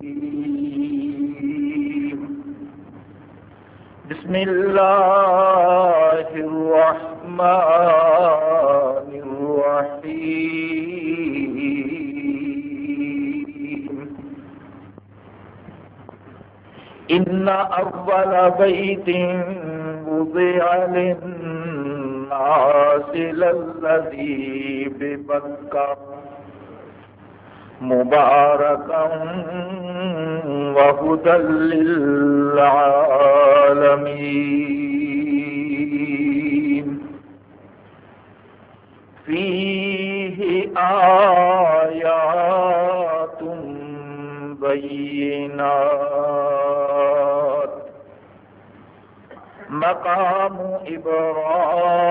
بسم الله الرحمن الرحيم. إن أول بيت وضع للناس للذي ببكة. مباركا وهدى للعالمين فيه آيات بينات مقام إبراهيم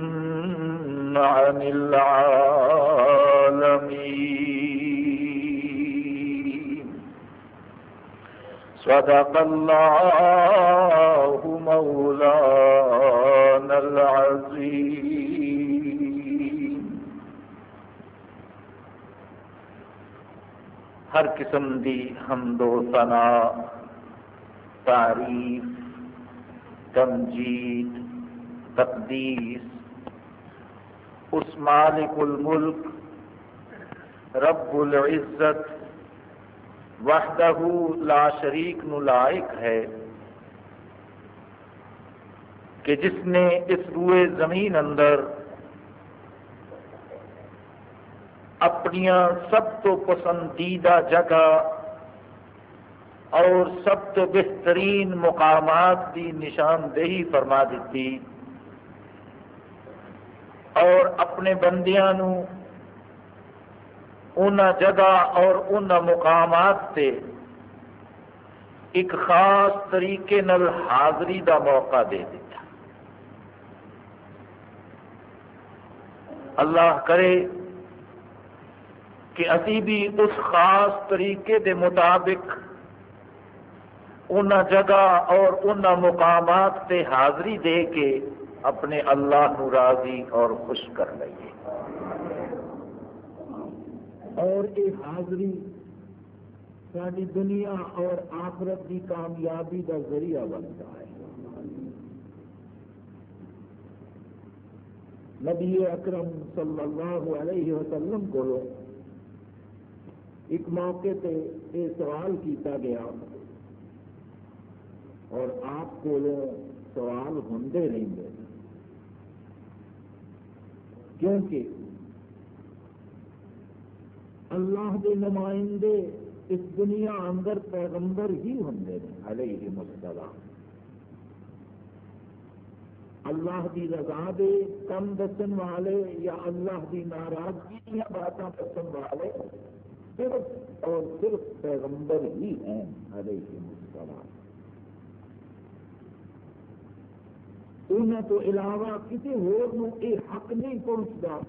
عن العالمين. صدق الله مولانا العظيم. ہر قسم دی حمد و ثنا، تعریف، تمجید، تقدیس اس مالک الملک، رب العزت، وحدہ لا شریک نو لائق ہے، کہ جس نے اس روئے زمین اندر اپنی سب تو پسندیدہ جگہ اور سب تو بہترین مقامات کی نشاندہی فرما دیتی۔ اور اپنے بندیاں نو ان جگہ اور ان مقامات سے ایک خاص طریقے نل حاضری دا موقع دے دیتا۔ اللہ کرے کہ ابھی بھی اس خاص طریقے دے مطابق ان جگہ اور ان مقامات سے حاضری دے کے اپنے اللہ نو راضی اور خوش کر لئیے۔ اور یہ حاضری، ساری دنیا اور آخرت کی کامیابی کا ذریعہ بنتا ہے نبی اکرم صلی اللہ علیہ وسلم کو ایک موقع پہ یہ سوال کیتا گیا، اور آپ کو سوال ہوں نہیں گے کیونکہ اللہ کے نمائندے اس دنیا اندر پیغمبر ہی ہوں علیہ السلام۔ اللہ کی رضا دے، کم دسن والے یا اللہ کی ناراضگی یا باتیں دسن والے صرف اور صرف پیغمبر ہی ہیں، علیہ السلام۔ انہوں تو علاوہ کسی ہور یہ حق نہیں پہنچتا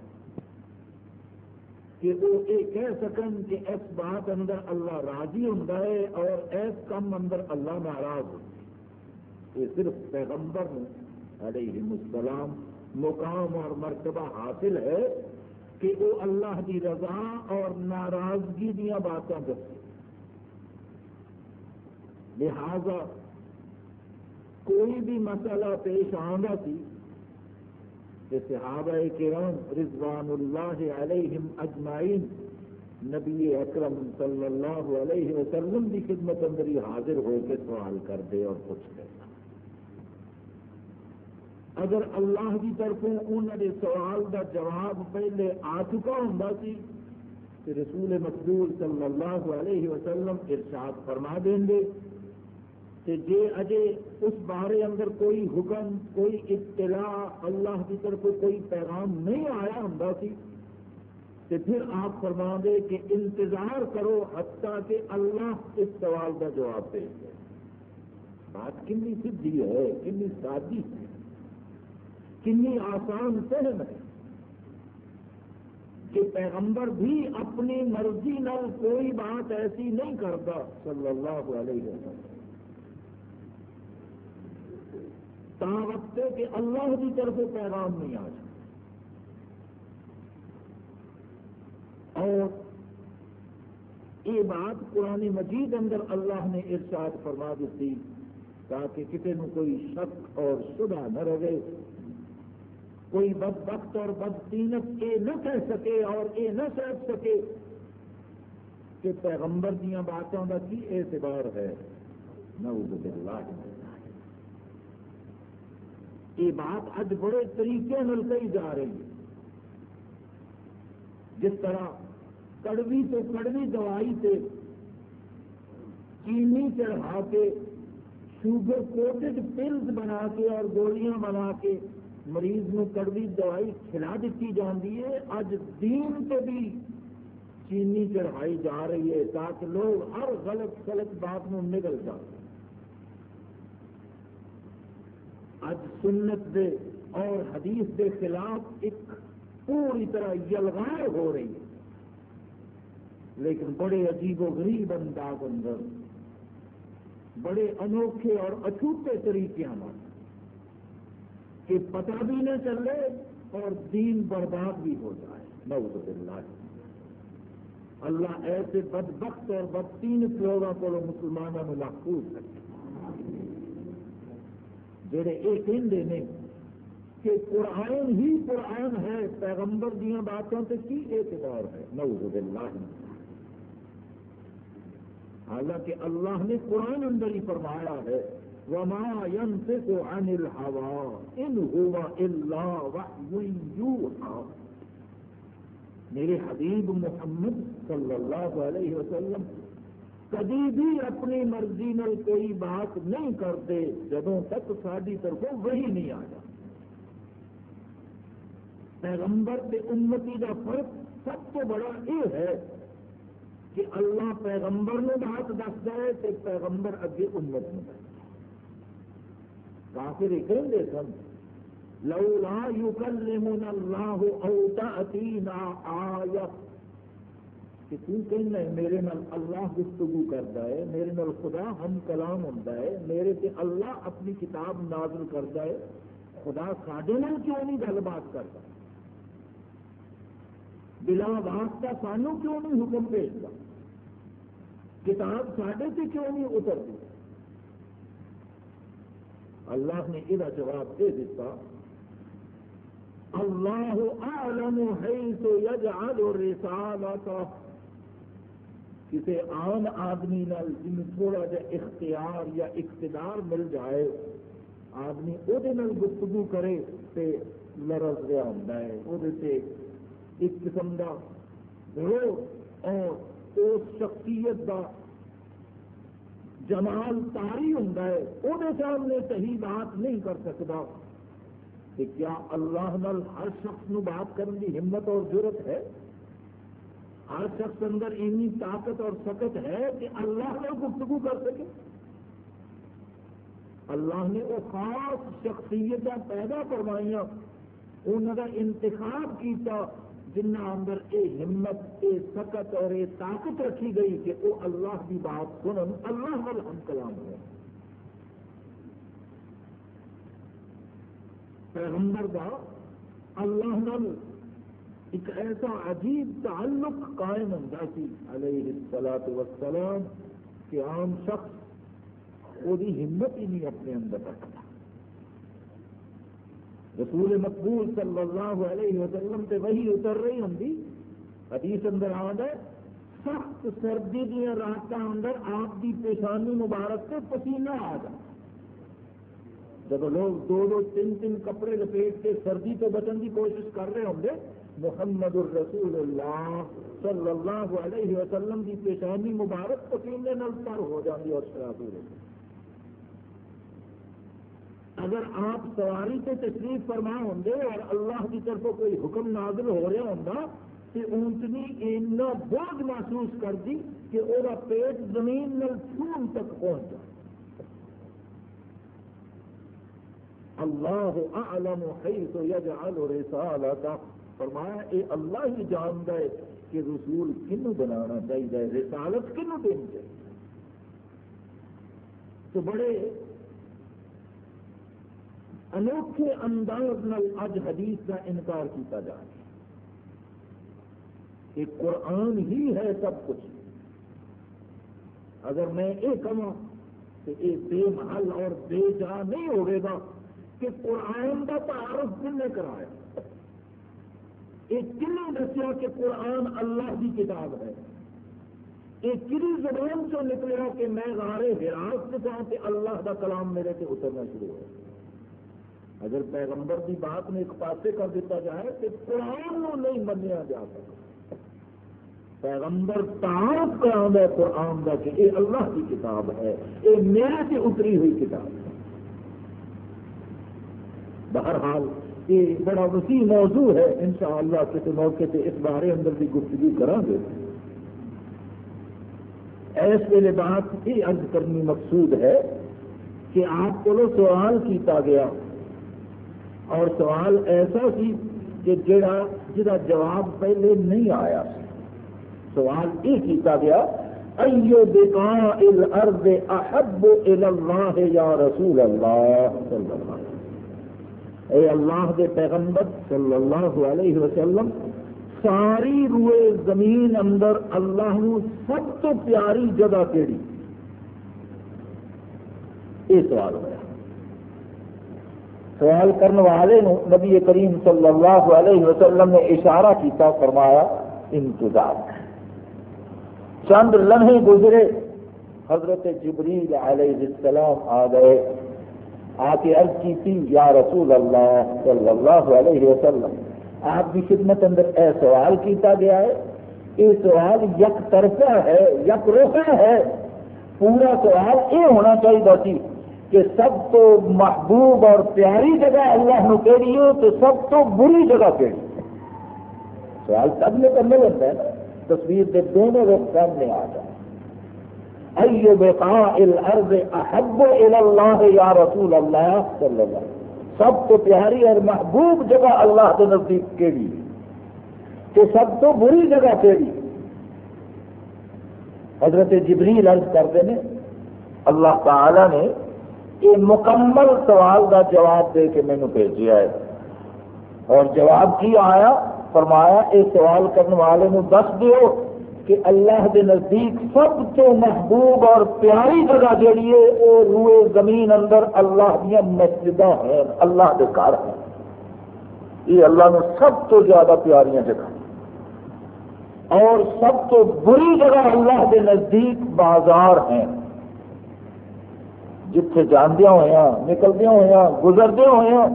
کہ وہ یہ کہہ سکن کہ اس بات اندر اللہ راضی ہوں اور اس کم اندر اللہ ناراض ہوں یہ صرف پیغمبر علیہ السلام مقام اور مرتبہ حاصل ہے کہ وہ اللہ کی رضا اور ناراضگی دیا باتیں دس لہذا کوئی بھی مسئلہ پیش آنا سی صحابہ کرام رضوان اللہ علیہم اجمعین نبی اکرم صلی اللہ علیہ وسلم کی خدمت اندر ہی حاضر ہو کے سوال کر دے اور کچھ کرنا اگر اللہ کی طرف انہوں نے سوال کا جواب پہلے آ چکا ہوں سی رسول مقبول صلی اللہ علیہ وسلم ارشاد فرما دیں گے کہ جے اجے اس بارے اندر کوئی حکم، کوئی اطلاع اللہ کی طرف کوئی پیغام نہیں آیا ہوں سی تو پھر آپ فرما دے کہ انتظار کرو حتیٰ کہ اللہ اس سوال کا جواب دے دے۔ بات کنی سدھی ہے، کنی سادی ہے، کنی آسان سہن ہے کہ پیغمبر بھی اپنی مرضی نال کوئی بات ایسی نہیں کرتا، صلی اللہ علیہ وسلم۔ تا وقت کہ اللہ کی طرف پیغام نہیں آ جائے۔ اور یہ بات پرانی مجید اندر اللہ نے ارشاد فرما دیتی تاکہ کسی نو کوئی شک اور شبہ نہ رہے۔ کوئی بد وقت اور بد تینت یہ نہ کہہ سکے اور یہ نہ سہ سکے کہ پیغمبر دیا باتوں کا کی اعتبار ہے۔ نعوذ باللہ۔ یہ بات اج بڑے طریقے کہی جا رہی ہے۔ جس طرح کڑوی تو کڑوی دوائی سے چینی چڑھا کے شوگر کوٹڈ پلز بنا کے اور گولیاں بنا کے مریض نو کڑوی دوائی کھلا دیتی جاتی ہے۔ اج دین سے بھی چینی چڑھائی جا رہی ہے تاکہ لوگ ہر غلط غلط بات میں نکل جائیں اج سنت دے اور حدیث دے خلاف ایک پوری طرح یلغائے ہو رہی ہے۔ لیکن بڑے عجیب و غریب انداز اندر، بڑے انوکھے اور اچھوٹے طریقے ہمارے کہ پتہ بھی نہ چلے اور دین برباد بھی ہو جائے۔ نعوذ باللہ۔ اللہ ایسے بد بخت اور بدتین لوگوں کو مسلمانوں میں محفوظ رکھے۔ جڑے یہ کہتے ہیں کہ قرآن ہی قرآن ہے، پیغمبر دیا باتوں سے کی اعتبار ہے؟ نعوذ باللہ۔ حالانکہ اللہ نے قرآن اندر ہی فرمایا ہے، وما ينطق عن الهوى ان هو الا وحي يوحى۔ میرے حبیب محمد صلی اللہ علیہ وسلم کبھی بھی اپنی مرضی میں کوئی بات نہیں کرتے، جدوں تک ساری طرف وہی نہیں آ جاتا پیغمبر کے امتی کا فرق سب تو بڑا یہ ہے کہ اللہ پیغمبر نے بات دستا ہے کہ پیغمبر اگے امت میں کافر کہیں سن، لولا یکلمنا اللہ او تأتینا آیت کہ تو کہنا ہے میرے نال اللہ گفتگو کرتا ہے، میرے نال خدا ہم کلام ہوتا ہے، میرے سے اللہ اپنی کتاب نازل کرتا ہے، خدا سڈے نال کیوں نہیں گل بات کرتا بلا واسطہ سانو کیوں نہیں حکم بھیجتا کتاب سڈے سے کیوں نہیں اترتی اللہ نے یہ جواب دے دیتا اللہ عالم حیث یجعل رسالتا کسی عام آدمی نال جن تھوڑا جا اختیار یا اقتدار مل جائے، آدمی وہ گفتگو کرے تے لرز رہا ہوں وہ ایک قسم کا رو اور اس شخصیت کا جمال تاری ہوں وہ سامنے صحیح بات نہیں کر سکتا کہ کیا اللہ نل ہر شخص نو بات کرنے کی ہمت اور ضرورت ہے؟ ہر شخص اندر اتنی طاقت اور سکت ہے کہ اللہ نے گفتگو کر سکے۔ اللہ نے وہ خاص شخصیت پیدا کروائیاں انہوں کا انتخاب کیتا جنہ اندر یہ ہمت یہ سکت اور یہ طاقت رکھی گئی کہ وہ اللہ کی بات سنن، اللہ وال ہم کلام ہے پیغمبر کا اللہ نل ایک ایسا عجیب تعلق قائم ہوتا سی علیہ السلاط وسلام کہ عام شخص وہ ہمت ہی نہیں اپنے اندر رکھتا۔ رسول مقبول صلی اللہ علیہ وسلم سے وہی اتر رہی ہوں حدیث اندر آد ہے، سخت سردی دیا رات اندر آپ کی پیشانی مبارک سے پسینہ آ جائے جب لوگ دو دو تین تین کپڑے لپیٹ کے سردی تو بچن کی کوشش کر رہے ہوں گے محمد الرسول اللہ صلی اللہ علیہ وسلم کی پیشانی مبارک پسینے نل تر ہو جاتی اور شراب ہو جاتی اگر آپ سواری سے تشریف فرما ہوں گے اور اللہ کی طرف کوئی حکم نازل ہو رہا ہوں گا اونٹنی اینا بوجھ محسوس کر دی کہ وہ پیٹ زمین نل چھون تک پہنچ جائے۔ اللہ اعلم حیث یجعل رسالتا۔ فرمایا، اے اللہ ہی جانتا ہے کہ رسول کنو بنانا چاہیے، رسالت کنو دینی چاہیے تو بڑے انوکھے انداز نل اج حدیث کا انکار کیتا جا رہا کہ قرآن ہی ہے سب کچھ۔ اگر میں یہ کہوں تو یہ بے محل اور بے جا نہیں ہوئے گا کہ قرآن کا تعارف کن نے کرایا؟ یہ کن دسیا کہ قرآن اللہ کی کتاب ہے۔ یہ کری زبان سے نکلیا کہ میں غارے ہراس سے کہ اللہ کا کلام میرے سے اترنا شروع ہو۔ اگر پیغمبر کی بات میں ایک پاسے کر دیتا جائے کہ قرآن کو نہیں منیا جا سکتا۔ پیغمبر تعارف کرا ہے، قرآن کا کہ یہ اللہ کی کتاب ہے یہ میرے سے اتری ہوئی کتاب ہے۔ بہرحال یہ بڑا وسیع موضوع ہے، انشاءاللہ کسی موقع سے اس بارے اندر بھی گفتگو کریں گے۔ ایس ویلے بات یہ عرض کرنی مقصود ہے کہ آپ کو سوال کیتا گیا اور سوال ایسا سی کہ جڑا جا جواب پہلے نہیں آیا۔ سوال یہ کیتا گیا، ایو بقاء الارض احب الى اللہ یا رسول اللہ؟ صلی اللہ علیہ وسلم۔ اے اللہ دے پیغمبر صلی اللہ علیہ وسلم، ساری روئے زمین اندر اللہ سب تو پیاری جگہ کیڑی؟ یہ سوال ہوا سوال کرنے والے نبی کریم صلی اللہ علیہ وسلم نے اشارہ کیتا، فرمایا، انتظار۔ چند لمحے گزرے، حضرت جبریل علیہ السلام آ گئے۔ آ کے عرض کی تھی، یا رسول اللہ صلی اللہ علیہ وسلم۔ آپ کی خدمت اندر اے سوال کیتا گیا ہے یہ سوال یک طرفہ ہے، یک روحا ہے۔ پورا سوال یہ ہونا چاہیے سی کہ سب تو محبوب اور پیاری جگہ اللہ نو کہڑی ہے، تو سب تو بری جگہ کہڑی سوال سب نے کرنے لگتا ہے نا، تصویر کے دونوں وقت سامنے آ جائے۔ ایو بقاء الارض احب الى اللہ یا رسول اللہ صلی اللہ سب تو پیاری اور محبوب جگہ اللہ کے نزدیک کیڑی کہ سب تو بری جگہ کیڑی حضرت جبریل عرض کرتے ہیں، اللہ تعالی نے یہ مکمل سوال کا جواب دے کے مینو بھیجا ہے۔ اور جواب کی آیا، فرمایا یہ سوال کرنے والے دس دیو۔ کہ اللہ کے نزدیک سب تو محبوب اور پیاری جگہ جیڑی ہے، وہ روئے زمین اندر اللہ دیا مسجد ہیں، اللہ کے گھر ہیں۔ یہ اللہ نے سب تو زیادہ پیاری جگہ۔ اور سب تو بری جگہ اللہ کے نزدیک بازار ہیں۔ جتھے جاندیا ہوا نکلدیا ہوا گزردیا ہوا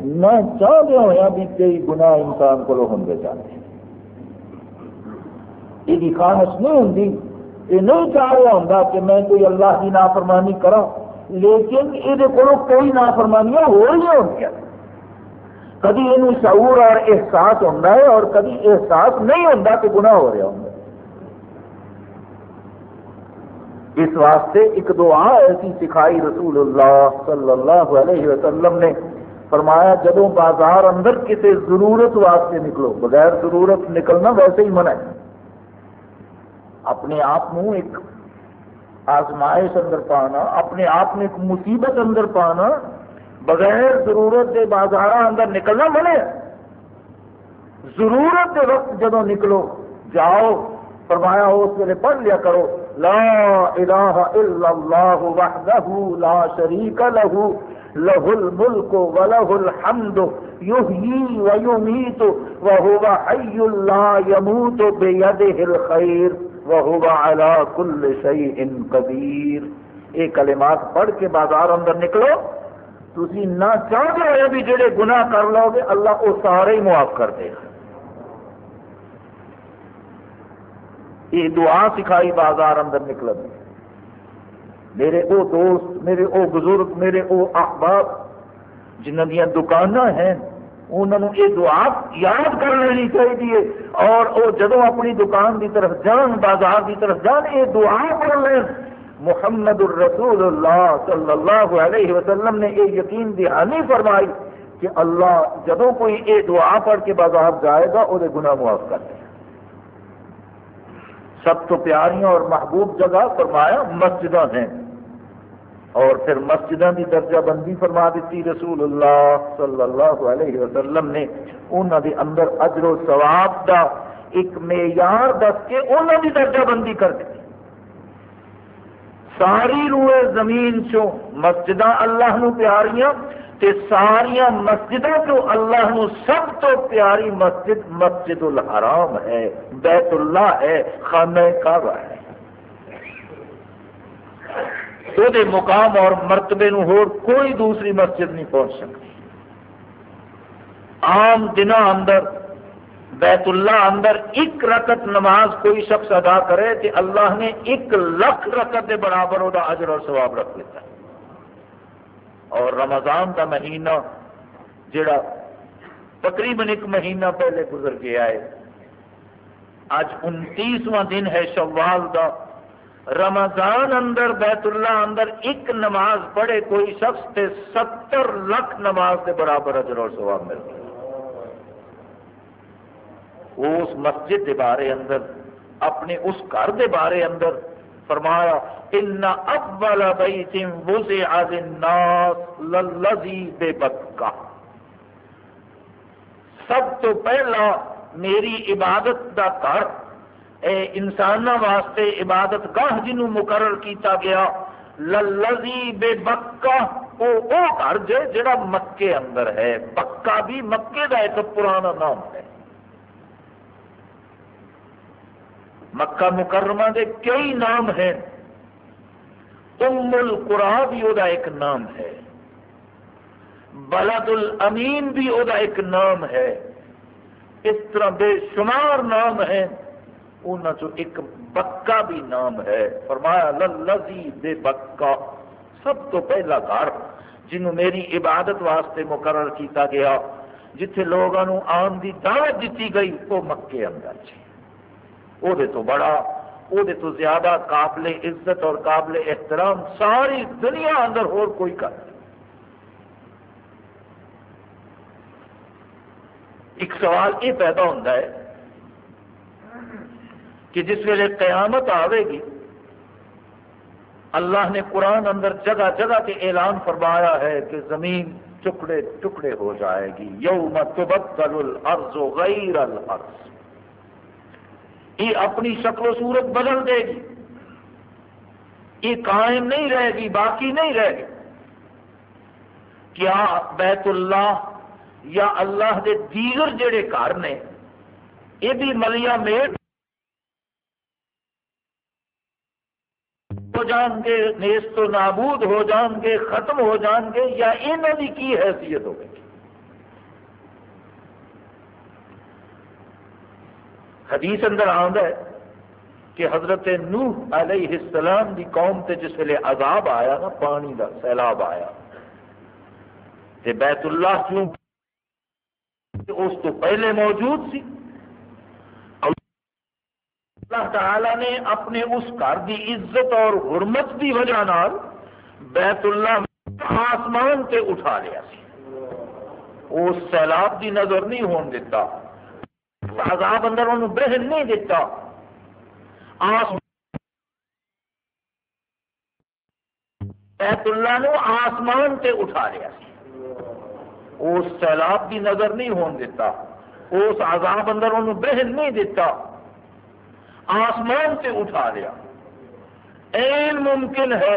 نہ چاہدیا ہوا بھی کئی گناہ انسان کو ہوں جانے یہ خواہش نہیں ہوں یہ نہیں چاہ رہا ہوں کہ میں کوئی اللہ کی نافرمانی کرا لیکن یہ کوئی نافرمانیاں ہو رہی ہوں کدی یہ شعور اور احساس ہوتا ہے اور کدی احساس نہیں ہوتا کہ گناہ ہو رہا ہوں اس واسطے ایک دعا ایسی سکھائی رسول اللہ صلی اللہ علیہ وسلم نے فرمایا جدو بازار اندر کسی ضرورت واسطے نکلو، بغیر ضرورت نکلنا ویسے ہی منع ہے۔ اپنے آپ ایک آزمائش اندر پانا، اپنے آپ ایک مصیبت اندر پانا، بغیر ضرورت کے بازار اندر نکلنا منے ضرورت کے وقت جدو نکلو، جاؤ، فرمایا اس ویلے پڑھ لیا کرو، لا الہ الا اللہ وحدہ لا شریک لہو له الملك وله الحمد يحيي ويميت وهو حي لا يموت بيده الخير وهو على كل شيء قدير یہ کلمات پڑھ کے بازار اندر نکلو۔ تھی نہ چاہتے ہوئے بھی جڑے گناہ کر لو گے، اللہ وہ سارے ہی معاف کر دے گا۔ یہ دعا سکھائی بازار اندر نکل میرے او دوست، میرے او بزرگ، میرے او احباب، جنہ دیا دکان ہیں انہوں یہ دعا یاد کر لینی چاہیے اور وہ جدو اپنی دکان کی طرف جان، بازار کی طرف جان، یہ دعا پڑھ لین محمد الرسول اللہ صلی اللہ علیہ وسلم نے یہ یقین دہانی فرمائی کہ اللہ جدو کوئی یہ دعا پڑھ کے بازار جائے گا، وہ گناہ معاف کر دے سب تو پیاریاں اور محبوب جگہ فرمایا مسجد ہیں۔ اور پھر مسجدوں کی درجہ بندی فرما دیتی رسول اللہ صلی اللہ علیہ وسلم نے۔ انہوں دے اندر اجر و ثواب دا ایک معیار دس کے انہوں دی درجہ بندی کر دی ساری روئے زمین چو مسجد اللہ نو پیاریاں تے ساریا مسجد چو اللہ نو سب تو پیاری مسجد مسجد الحرام ہے، بیت اللہ ہے، خانہ کعبہ ہے۔ وہ مقام اور مرتبے نو ہور کوئی دوسری مسجد نہیں پہنچ سکتی عام دنوں اندر بیت اللہ اندر ایک رکت نماز کوئی شخص ادا کرے کہ اللہ نے ایک لکھ رکت کے برابر وہ اجر اور ثواب رکھ لیتا ہے اور رمضان کا مہینہ جڑا تقریباً ایک مہینہ پہلے گزر گیا ہے اج انتیسواں دن ہے شوال کا رمضان اندر بیت اللہ اندر ایک نماز پڑھے کوئی شخص تے ستر لاکھ نماز کے برابر اجر اور سواب مل گیا اس مسجد کے بارے اندر، اپنے اس گھر کے بارے اندر فرمایا، ان اول بیت وزع للناس للذی ببکہ. سب تو پہلا میری عبادت دا گھر انسان واسطے عبادت گاہ جنوں مقرر کیتا گیا للزی بے بکا وہ گھر جے جڑا مکے اندر ہے۔ بکا بھی مکے کا ایک پرانا نام ہے۔ مکہ مکرمہ دے کئی نام ہیں۔ ام القرا بھی وہ ایک نام ہے۔ بلد الامین بھی وہ ایک نام ہے۔ اس طرح بے شمار نام ہیں۔ چو ایک بکا بھی نام ہے۔ فرمایا، للذی بے بکا، سب تو پہلا گھر جنہوں میری عبادت واسطے مقرر کیتا گیا، جتھے لوگوں آن دی دعوت دیتی گئی وہ مکے اندر جی۔ وہ تو بڑا وہ تو زیادہ قابل عزت اور قابل احترام ساری دنیا اندر اور کوئی کر۔ ایک سوال یہ پیدا ہوتا ہے کہ جس ویلے قیامت آئے گی، اللہ نے قرآن اندر جگہ جگہ کے اعلان فرمایا ہے کہ زمین ٹکڑے ٹکڑے ہو جائے گی۔ یوم تبدل الارض غیر الارض۔ یہ اپنی شکل و صورت بدل دے گی۔ یہ قائم نہیں رہے گی، باقی نہیں رہے گی۔ کیا بیت اللہ یا اللہ دے دیگر جڑے گھر نے، یہ بھی ملیا میٹ جان گے نیس تو نابود ہو جان گے، ختم ہو جان گے، یا انہوں کی کی حیثیت ہوگی حدیث اندر آد ہے کہ حضرت نوح علیہ السلام دی قوم تے جس ویلے عذاب آیا نا، پانی دا سیلاب آیا، تے بیت اللہ کیوں؟ اس تو پہلے موجود سی۔ اللہ تعالی نے اپنے اس گھر کی عزت اور حرمت کی وجہ نال بیت اللہ آسمان سے اٹھا لیا سی۔ اس سیلاب کی نظر نہیں ہون دیتا عذاب اندر انہوں برہن نہیں دیتا بیت اللہ نو آسمان سے اٹھا لیا سی۔ اس سیلاب کی نظر نہیں ہون دیتا اس عذاب اندر انہوں برہن نہیں دیتا آسمان سے اٹھا لیا۔ این ممکن ہے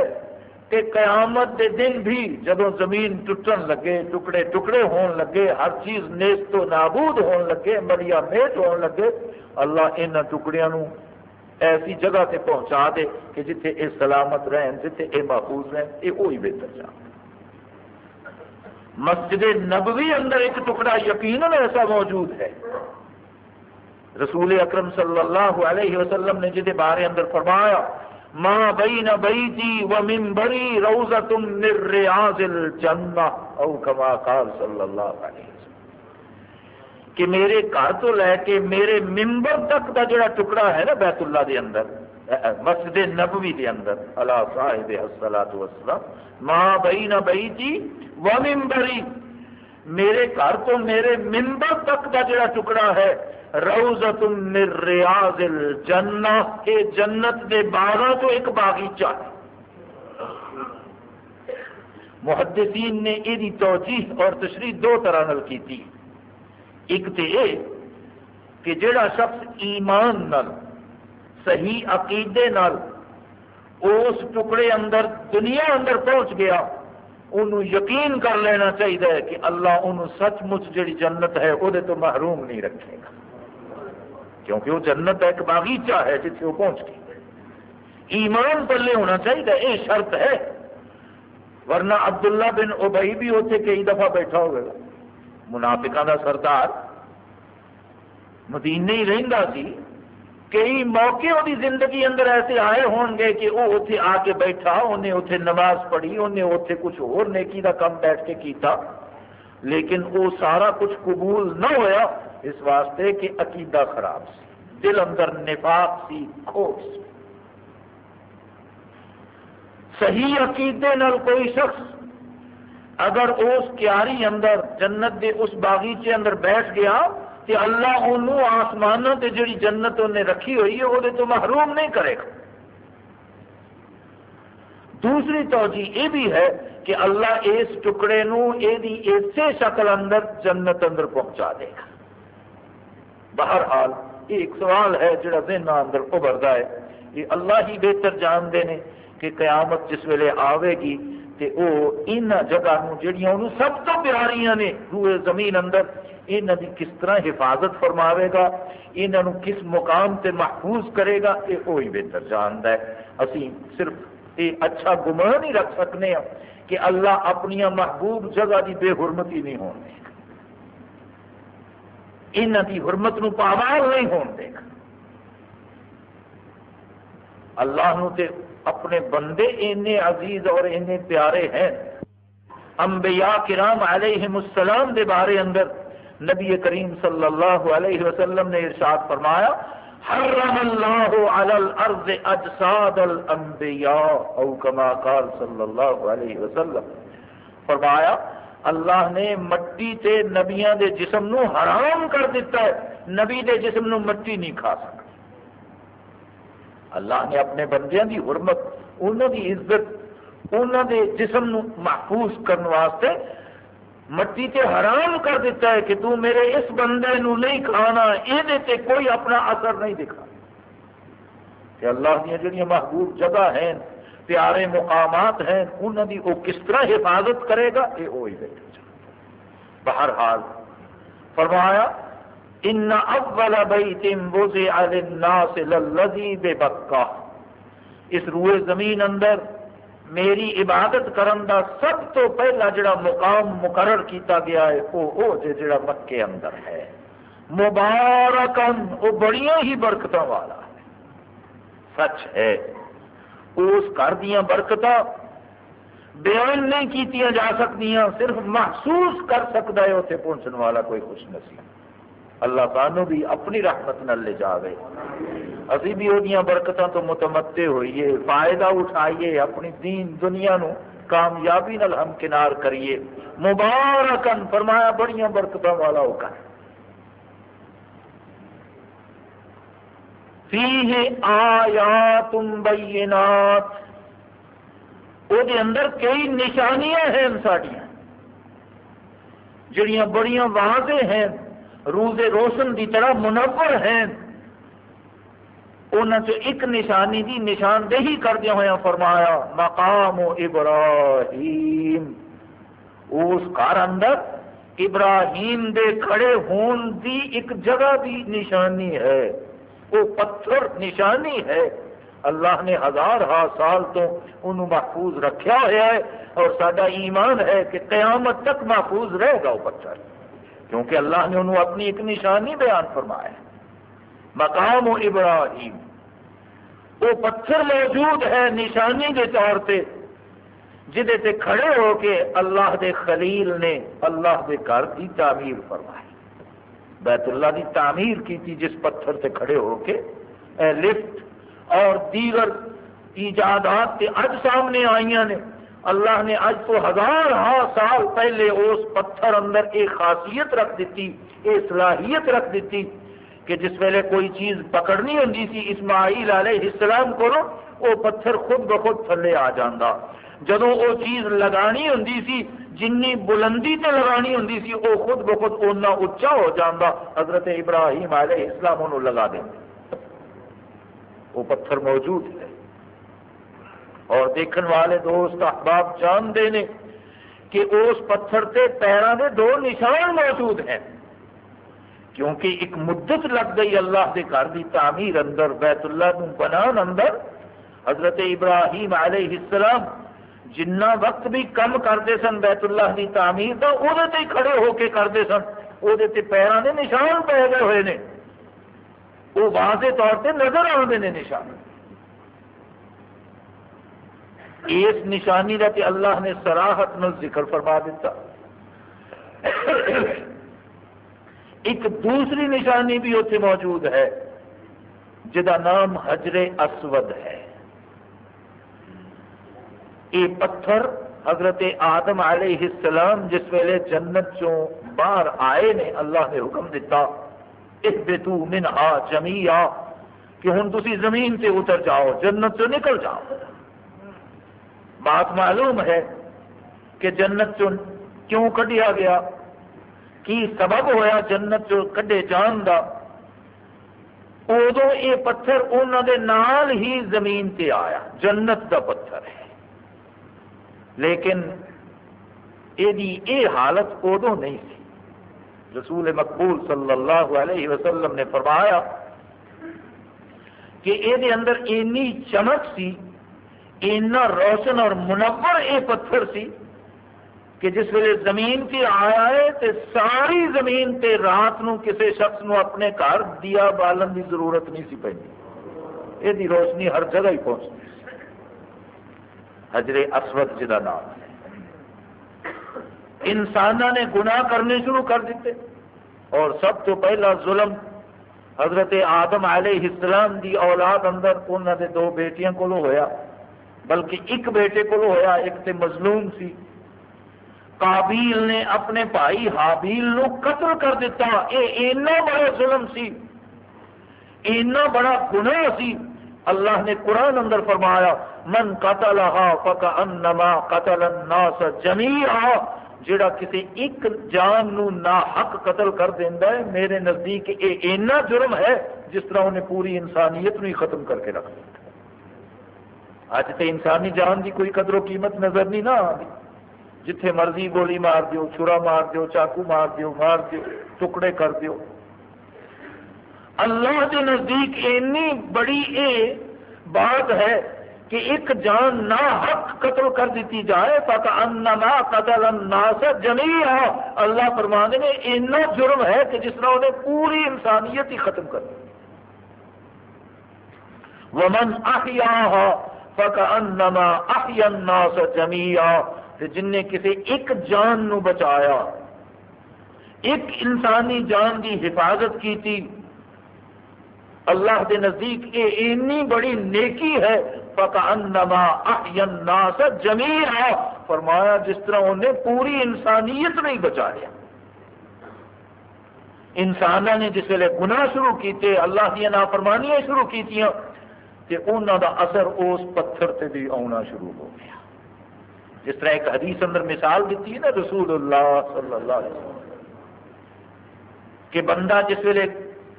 کہ قیامت دے دن بھی جب زمین ٹوٹن لگے، ٹکڑے ٹکڑے ہون لگے، ہر چیز نیست و نابود ہون لگے، مریا میٹ ہون لگے، اللہ ان ٹکڑیاں نو ایسی جگہ تے پہنچا دے کہ جتھے اے سلامت رہن، جتھے اے محفوظ رہن، اے وہی بہتر جا مسجد نبوی اندر ایک ٹکڑا یقیناً ایسا موجود ہے۔ رسول اکرم صلی اللہ علیہ وسلم نے جہد بارے اندر فرمایا ماں بین بیتی و منبری روزت من ریاض الجنہ او کما قال صلی اللہ علیہ وسلم۔ کہ میرے گھر تو لے کے میرے ممبر تک کا جڑا ٹکڑا ہے نا بیت اللہ دے اندر مسجد نبوی دے اندر اللہ صاحب السلام وسلم ماں بئی نہ بئی تھی وہ میرے گھر تو میرے ممبر تک کا جڑا ٹکڑا ہے روزت من ریاض الجنہ اے جنت دے باغاں تو ایک باغیچہ ہے۔ محدثین نے یہ توجیح اور تشریح دو طرح نل کی تھی۔ ایک تو یہ کہ جڑا شخص ایمان نل صحیح عقیدے نل اس ٹکڑے اندر، دنیا اندر پہنچ گیا، انہوں یقین کر لینا چاہیے کہ اللہ انہوں سچ مچ جڑی جنت ہے وہ محروم نہیں رکھے گا۔ کیونکہ وہ جنت ایک باغیچہ ہے جتنے وہ پہنچ گئی۔ ایمان پلے ہونا چاہیے، یہ شرط ہے۔ ورنہ عبداللہ بن اوبئی بھی اتنے کئی دفعہ بیٹھا ہوگا منافقہ کا سردار مدینے ہی رہتا سی۔ کئی موقع وہ زندگی اندر ایسے آئے ہون گے کہ وہ اتنے آ کے بیٹھا، انہیں اتنے نماز پڑھی، انہیں اتنے کچھ اور نیکی کا کم بیٹھ کے کیتا۔ لیکن وہ سارا کچھ قبول نہ ہویا۔ اس واسطے کہ عقیدہ خراب سی، دل اندر نفاق سی، کھوٹ سی۔ صحیح عقیدے نال کوئی شخص اگر اس کیاری اندر، جنت دے اس باغیچے اندر بیٹھ گیا تو اللہ انہوں آسمانوں تے جڑی جنت انہیں رکھی ہوئی ہے، وہ تو محروم نہیں کرے گا۔ دوسری توجہ یہ بھی ہے کہ اللہ اس ٹکڑے نو یہ اسی شکل اندر جنت اندر پہنچا دے گا۔ بہرحال یہ ایک سوال ہے جڑا ذہن اندر ابھرتا ہے۔ یہ اللہ ہی بہتر جانتے ہیں کہ قیامت جس ویلے آئے گی تے او ان جگہ جڑیاں انہوں سب تو پیاریاں نے روئے زمین اندر انہوں دی کس طرح حفاظت فرماوے گا انہوں کس مقام تے محفوظ کرے گا یہ وہی بہتر جانتا ہے۔ اسی صرف یہ اچھا گمان ہی رکھ سکنے ہیں کہ اللہ اپنی محبوب جگہ دی بے حرمتی نہیں ہون دے گا انہوں دی حرمت نو پامال نہیں ہون دے گا۔ اللہ نو تے اپنے بندے اینے عزیز اور اینے پیارے ہیں۔ انبیاء کرام علیہ السلام دے بارے اندر نبی کریم صلی اللہ علیہ وسلم نے ارشاد فرمایا، حرم اللہ علی الارض اجساد الانبیاء، او کما قال صلی اللہ علیہ وسلم۔ فرمایا اللہ نے مٹی تے نبیاں دے جسم نو حرام کر دیتا ہے۔ نبی دے جسم نو مٹی نہیں کھا سکتا۔ اللہ نے اپنے بندیاں دی حرمت انہوں دی عزت انہوں دے جسم نو محفوظ کرنے واسطے مٹی تے حرام کر دیتا ہے کہ تو میرے اس بندے نو نہیں کھانا یہ کوئی اپنا اثر نہیں دکھا۔ کہ اللہ دیا جڑیاں محبوب جگہ ہیں پیارے مقامات ہیں، انہوں دی وہ کس طرح حفاظت کرے گا؟ یہ وہی بیٹھے بہرحال فرمایا، ان اول بیت وضع للناس للذی ببکہ. اس روئے زمین اندر میری عبادت کرن دا سب تو پہلا جڑا مقام مقرر کیتا گیا ہے، وہ او جے جڑا مکے اندر ہے۔ مبارکن وہ بڑیاں ہی برکتوں والا ہے۔ سچ ہے۔ اس گھر دیا برکت بیان نہیں کیتیاں جا سکتی صرف محسوس کر سکتا ہے اتنے پہنچنے والا کوئی خوش نصیب۔ اللہ سانو بھی اپنی رحمت نہ لے جاوے۔ ابھی بھی وہ برکتوں تو متمدے ہوئیے، فائدہ اٹھائیے، اپنی دین دنیا نو کامیابی نال ہم کنار کریے۔ مبارکن فرمایا بڑی برکتوں والا ہو کر فیہ آیات بینات۔ وہ اندر کئی نشانیاں ہیں ساڑیاں جڑیاں بڑیاں واضح ہیں روز روشن کی طرح منور ہیں۔ ان ایک نشانی دی نشاندہی کردیا ہوا فرمایا، مقام ابراہیم۔ اس گھر اندر ابراہیم دے کھڑے ہون دی ایک جگہ بھی نشانی ہے۔ وہ پتھر نشانی ہے۔ اللہ نے ہزار ہا سال تو انہوں محفوظ رکھا ہوا ہے اور سڈا ایمان ہے کہ قیامت تک محفوظ رہے گا وہ پتھر۔ کیونکہ اللہ نے انہوں اپنی ایک نشانی بیان فرمایا مقام و ابراہیم۔ وہ پتھر موجود ہے نشانی کے طور پہ جہے سے کھڑے ہو کے اللہ دے خلیل نے اللہ دے گھر کی تعمیر فرمائی۔ بیت اللہ کی تعمیر کی تھی، جس پتھر سے کھڑے ہو کے، اے لفٹ اور دیگر ایجادات تے اج سامنے آئی نے۔ اللہ نے اج تو ہزار ہاں سال پہلے اس پتھر اندر ایک خاصیت رکھ دیتی، ایک صلاحیت رکھ دیتی کہ جس ویلے کوئی چیز پکڑنی ہوں سی اسماعیل علیہ السلام کو وہ پتھر خود بخود تھلے آ جانا جدو وہ چیز لگانی ہوں سی جن بلندی تے لگانی ہوں سی وہ خود بخود اُنہ اچا ہو جانا حضرت ابراہیم علیہ السلام انہوں لگا دیں وہ پتھر موجود ہے۔ اور دیکھن والے دوست احباب جانتے ہیں کہ اس پتھر سے پیروں کے دو نشان موجود ہیں۔ کیونکہ ایک مدت لگ گئی اللہ کے گھر کی تعمیر اندر، بیت اللہ بنان اندر۔ حضرت ابراہیم علیہ السلام جنا وقت بھی کم کرتے سن بیت اللہ کی تعمیر کا وہ کھڑے ہو کے کرتے سن۔ وہ پیروں کے نشان پی گئے ہوئے ہیں وہ واضح طور پہ نظر آتے ہیں نشان۔ اس نشانی کا اللہ نے سراہت نل ذکر فرما دیتا ایک دوسری نشانی بھی اتنے موجود ہے جہاں نام حجر اسود ہے۔ یہ پتھر حضرت آدم علیہ السلام جس ویلے جنت چوں باہر آئے نے، اللہ نے حکم دیتا اہبتو منہا جمیا کہ ہوں تسی زمین سے اتر جاؤ، جنت سے نکل جاؤ۔ بات معلوم ہے کہ جنت چوں کیوں کڈیا گیا؟ کی سبب ہویا جنت چوں کڈے جان دا؟ ادو یہ پتھر انہوں دے نال ہی زمین تے آیا، جنت دا پتھر ہے۔ لیکن یہ حالت ادو نہیں سی رسول مقبول صلی اللہ علیہ وسلم نے فرمایا کہ یہ اندر اینی چمک سی اینا روشن اور منور یہ پتھر سی کہ جس ویلے زمین تے آیا ہے تے ساری زمین تے رات نو کسے شخص نو اپنے گھر دیا بالن کی ضرورت نہیں سی پی یہ روشنی ہر جگہ ہی پہنچتی حجر اسود جا نام ہے۔ انسان نے گناہ کرنے شروع کر دیتے۔ اور سب تو پہلا ظلم حضرت آدم علیہ السلام دی اولاد اندر انہوں نے دو بیٹیاں کو ہویا۔ بلکہ ایک بیٹے کو ہویا، ایک تے مظلوم سی۔ کابیل نے اپنے بھائی حابیل نو قتل کر دیتا۔ یہ اینا بڑا ظلم سی، اینا بڑا گناہ سی۔ اللہ نے قرآن اندر فرمایا، من قتل فکانما قتل الناس جميعا جڑا کسی ایک جان نو نا حق قتل کر دینا ہے، میرے نزدیک یہ اینا جرم ہے، جس طرح انہیں پوری انسانیت نو ختم کر کے رکھ دیا۔ اج تو انسانی جان کی کوئی قدر و قیمت نظر نہیں نہ آ جتھے مرضی گولی مار دیو، چھرا مار دیو چاقو مار دیو مار دیو، ٹکڑے کر دیو۔ اللہ کے نزدیک اینی بڑی اے بات ہے کہ ایک جان نہ حق قتل کر دیتی جائے پتا انما قتل الناس جميعا اللہ فرمانے میں اتنا جرم ہے کہ جس طرح انہیں پوری انسانیت ہی ختم کر دی۔ ومن احیاها فکانما احیا الناس جميعا جن نے کسی ایک جان نو بچایا، ایک انسانی جان کی حفاظت کی تھی اللہ کے نزدیک یہ اینی بڑی نیکی ہے، فَكَأَنَّمَا أَحْيَا النَّاسَ جَمِيعًا۔ فرمایا، جس طرح انہیں پوری انسانیت نہیں بچایا انسانوں نے جس ویلے گناہ شروع کیتے، اللہ دیا نافرمانیاں شروع کیتیاں، تے انہوں دا اثر اس پتھر تے بھی آنا شروع ہو گیا۔ جس طرح ایک حدیث اندر مثال دیتی ہے نا رسول اللہ صلی اللہ علیہ وسلم، کہ بندہ جس ویلے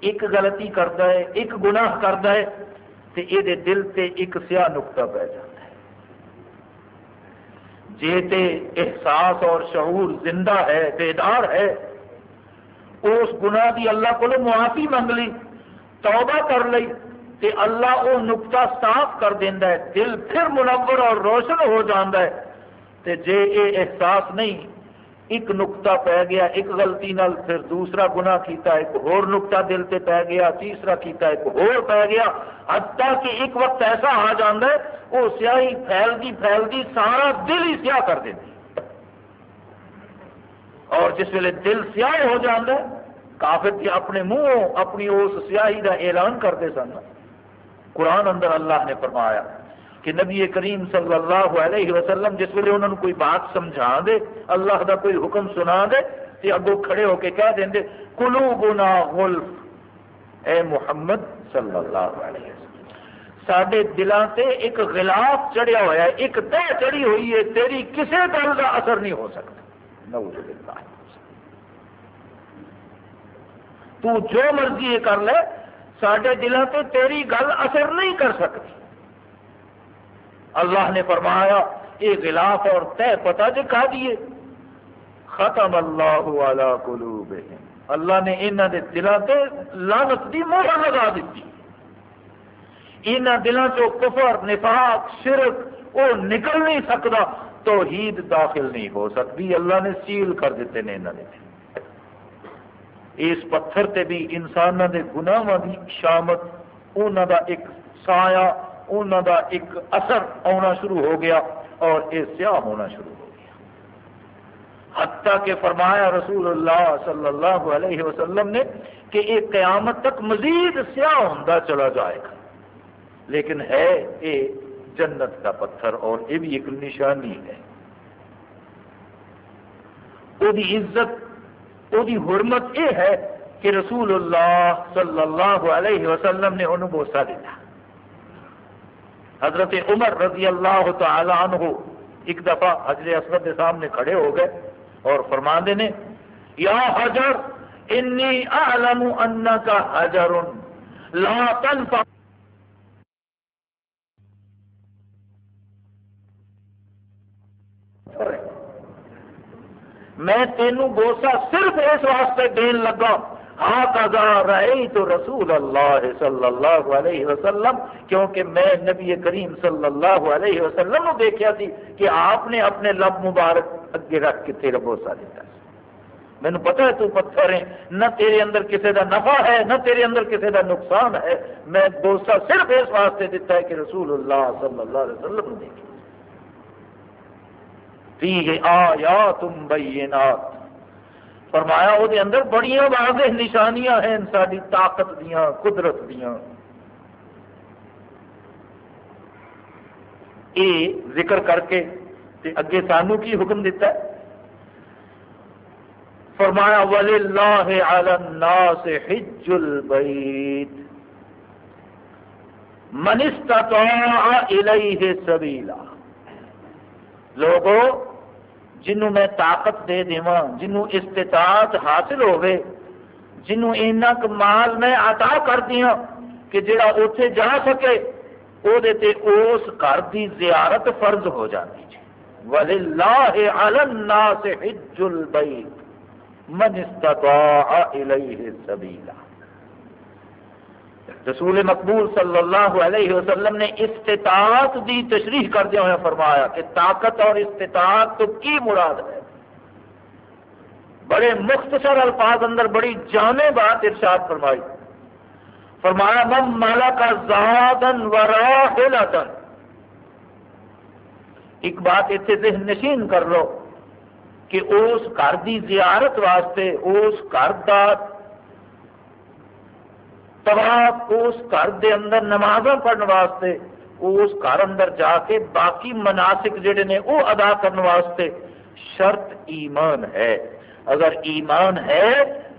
ایک غلطی کرتا ہے، ایک گناہ کرتا ہے تو یہ دل سے ایک سیاہ نقطہ پی جاتا ہے۔ جی تے احساس اور شعور زندہ ہے، بیدار ہے، اس گناہ کی اللہ کو معافی منگ لی، توبہ کر لی، تے اللہ وہ نقطہ صاف کر دینا ہے، دل پھر منور اور روشن ہو جاتا ہے۔ تے جے یہ احساس نہیں ایک نقطہ پی گیا، ایک غلطی نال پھر دوسرا گناہ کیتا، ایک ہور نقطہ دل تے پی گیا، تیسرا کیتا، ایک ہور پی گیا۔ حتیٰ کہ ایک وقت ایسا آ جاتا ہے، وہ سیاہی پھیلتی پھیلتی سارا دل ہی سیاہ کر دیتی اور جس ویلے دل سیاہ ہو جاتا ہے، کافر جی اپنے منہ اپنی اس سیاہی کا اعلان کرتے سن۔ قرآن اندر اللہ نے فرمایا کہ نبی کریم صلی اللہ علیہ وسلم جس ویلے انہوں نے کوئی بات سمجھا دے، اللہ دا کوئی حکم سنا دے تو اگوں کھڑے ہو کے کہہ دیں کلو گنا غلف۔ اے محمد صلی اللہ علیہ وسلم سڈے دلان سے ایک غلاف چڑھیا ہوا ہے، ایک تہ چڑھی ہوئی ہے، تیری کسی گل کا اثر نہیں ہو سکتا۔ نعوذ باللہ۔ تو جو مرضی یہ کر لے سڈے دلوں سے تیری گل اثر نہیں کر سکتی۔ اللہ نے فرمایا، یہ غلاف اور طے پتا جو کہا دیے. ختم اللہ والا قلوبہم۔ اللہ نے انہوں کے دلوں سے لانت دی موہر لگا دیتی۔ انہوں دلوں چو کفر، نفاق، شرک وہ نکل نہیں سکتا توحید داخل نہیں ہو سکتی اللہ نے سیل کر دیتے ہیں انہوں نے اس پتھر تے بھی انسانوں کے گناواں کی شامت انہوں دا ایک سایہ انہوں دا ایک اثر آنا شروع ہو گیا اور یہ سیاہ ہونا شروع ہو گیا۔ حتیٰ کہ فرمایا رسول اللہ صلی اللہ علیہ وسلم نے کہ یہ قیامت تک مزید سیاہ ہوتا چلا جائے گا۔ لیکن ہے یہ جنت کا پتھر اور یہ بھی ایک نشانی ہے۔ وہ عزت وہ حرمت یہ ہے کہ رسول اللہ صلی اللہ علیہ وسلم نے انہوں بوسا دیتا۔ حضرت عمر رضی اللہ تعالی عنہ ایک دفعہ حضرت اسود کے سامنے کھڑے ہو گئے اور فرما دینے، یا حجر، انی اعلم انکا حجر، لا تنفع۔ میں تینوں بوسا صرف اس واسطے دین لگا ہاں رہی تو رسول اللہ صلی اللہ علیہ وسلم، کیونکہ میں نبی کریم صلی اللہ علیہ وسلم نے دیکھا سی کہ آپ نے اپنے لب مبارک اگے رکھ کے تیرا بوسا دیتا مینو پتا ہے تو پتھر ہے نہ تیرے اندر کسی کا نفع ہے، نہ تیرے اندر کسی کا نقصان ہے۔ میں بوسا صرف اس واسطے دیتا ہے کہ رسول اللہ صلی اللہ علیہ وسلم نے دیکھا فیہ آیات بینات۔ فرمایا وہ اندر بڑی واضح نشانیاں ہیں ساری طاقت دیاں، قدرت دیاں۔ اے ذکر کر کے تے اگے سانو کی حکم دیتا ہے؟ فرمایا، وَلِلَّهِ عَلَى النَّاسِ حِجُّ الْبَيْتِ۔ مَنِ اسْتَطَاعَ إِلَيْهِ سَبِيلًا۔ لوگوں جنوں میں طاقت دے دیواں، جنوں استطاعت حاصل ہوئے جنوں اینا مال میں عطا کر دیا کہ جڑا اوتھے جا سکے او دے تے اس گھر دی زیارت فرض ہو جاتی ہے جی۔ وَلِلَّهِ عَلَى النَّاسِ حِجُّ الْبَيْتِ مَنِ اسْتَطَاعَ إِلَيْهِ سَبِيلًا رسول مقبول صلی اللہ علیہ وسلم نے استطاعت دی، تشریح کردیا ہوا فرمایا کہ طاقت اور استطاعت تو کی مراد ہے؟ بڑے مختصر الفاظ اندر بڑی جانے بات ارشاد فرمائی۔ فرمایا مم مالا کا زادن وراحلتن ایک بات اتنے ذہن نشین کر لو کہ اس گھر دی زیارت واسطے، اس گھر کا طواف اس گھر دے اندر نماز پڑھنے واسطے اس گھر اندر جا کے باقی مناسک جڑے نے وہ ادا کرنے واسطے شرط ایمان ہے اگر ایمان ہے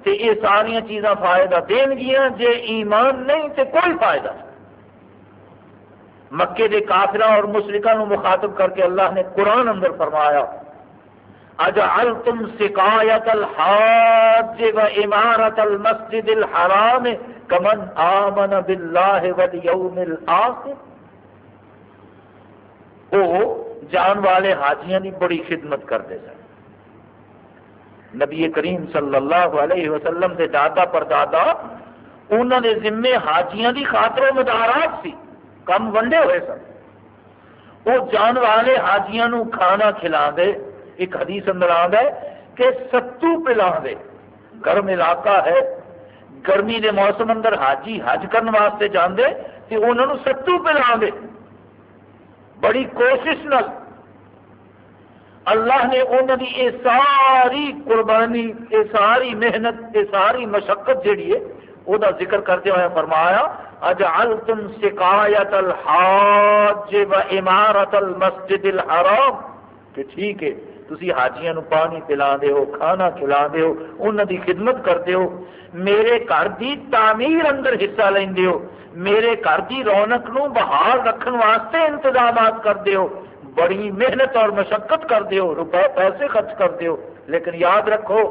تو یہ ساری چیزاں فائدہ دین گیا جے ایمان نہیں تو کوئی فائدہ نہیں مکے کے کافرہ اور مشرقہ مخاطب کر کے اللہ نے قرآن اندر فرمایا اجعلتم سقایت الحاج و امارت المسجد الحرام کمن آمن باللہ والیوم الاخر وہ جان والے حاجیاں کی بڑی خدمت کرتے سن۔ نبی کریم صلی اللہ علیہ وسلم کے دادا پر دادا انہوں نے ذمے حاجیاں کی خاطر و مدارات سی۔ کم ونڈے ہوئے سن۔ وہ جان والے حاجیاں نو کھانا کھلا دے۔ ایک حدیث اندر آ ہے کہ ستو پلا دے۔ گرم علاقہ ہے۔ گرمی دے موسم اندر حاجی حج کرنے واسطے جاندے تے انہوں نے ستو پلا دے۔ بڑی کوشش نل اللہ نے انہوں کی یہ ساری قربانی یہ ساری محنت یہ ساری مشقت جیڑی ہے وہ ذکر کرتے ہوئے فرمایا، اجعلتم سقایت الحاج و امارت المسجد الحرام۔ کہ ٹھیک ہے۔ تھی حاجیاں نو پانی پلا ہو، کھانا کھلا ہو انہوں دی خدمت کرتے ہو، میرے گھر دی تعمیر اندر حصہ لیندے ہو، میرے گھر دی رونق نو بحال رکھن واسطے انتظامات کرتے ہو، بڑی محنت اور مشقت کرتے ہو، روپے، پیسے خرچ کرتے ہو، لیکن یاد رکھو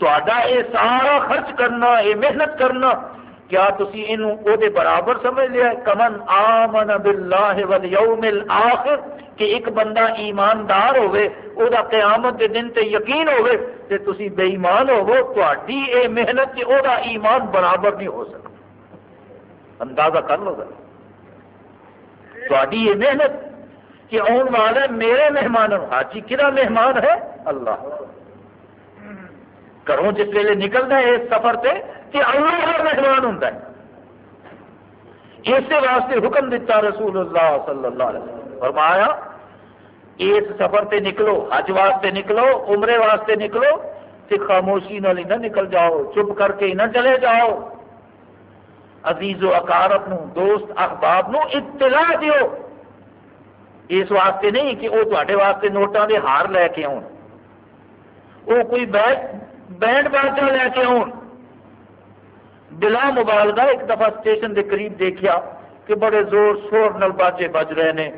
تا یہ سارا خرچ کرنا، یہ محنت کرنا کیا تسی انہوں او دے برابر سمجھ لیا کمن آمن باللہ والیوم الاخر کہ ایک بندہ ایماندار ہوئے، او دا قیامت دے دن تے یقین ہوئے تے تسی بے ایمان ہوو تہاڈی اے محنت تے او دا ایمان برابر نہیں ہو سکتا۔ اندازہ کر لو گا تہاڈی یہ محنت کہ آن والا میرے مہمان حاجی کہڑا مہمان ہے؟ اللہ۔ گھروں جس ویلے نکلنا ہے، اس سفر سے کہ اللہ کا مہمان ہوں اسی واسطے حکم دیتا رسول اللہ صلی اللہ علیہ وسلم، فرمایا، اس سفر سے نکلو، حج واسطے نکلو، عمرے واسطے نکلو تو خاموشی نہ نکل جاؤ، چپ کر کے نہ چلے جاؤ۔ عزیز و اکارت نو، دوست، احباب نو اطلاع دیو۔ اس واسطے نہیں کہ وہ تے واسطے نوٹوں کے ہار لے کے آن۔ وہ کوئی بینڈ باجا لے کے آن۔ بلا مبالغہ ایک دفعہ اسٹیشن کے قریب دیکھا کہ بڑے زور شور نل باجے بج رہے ہیں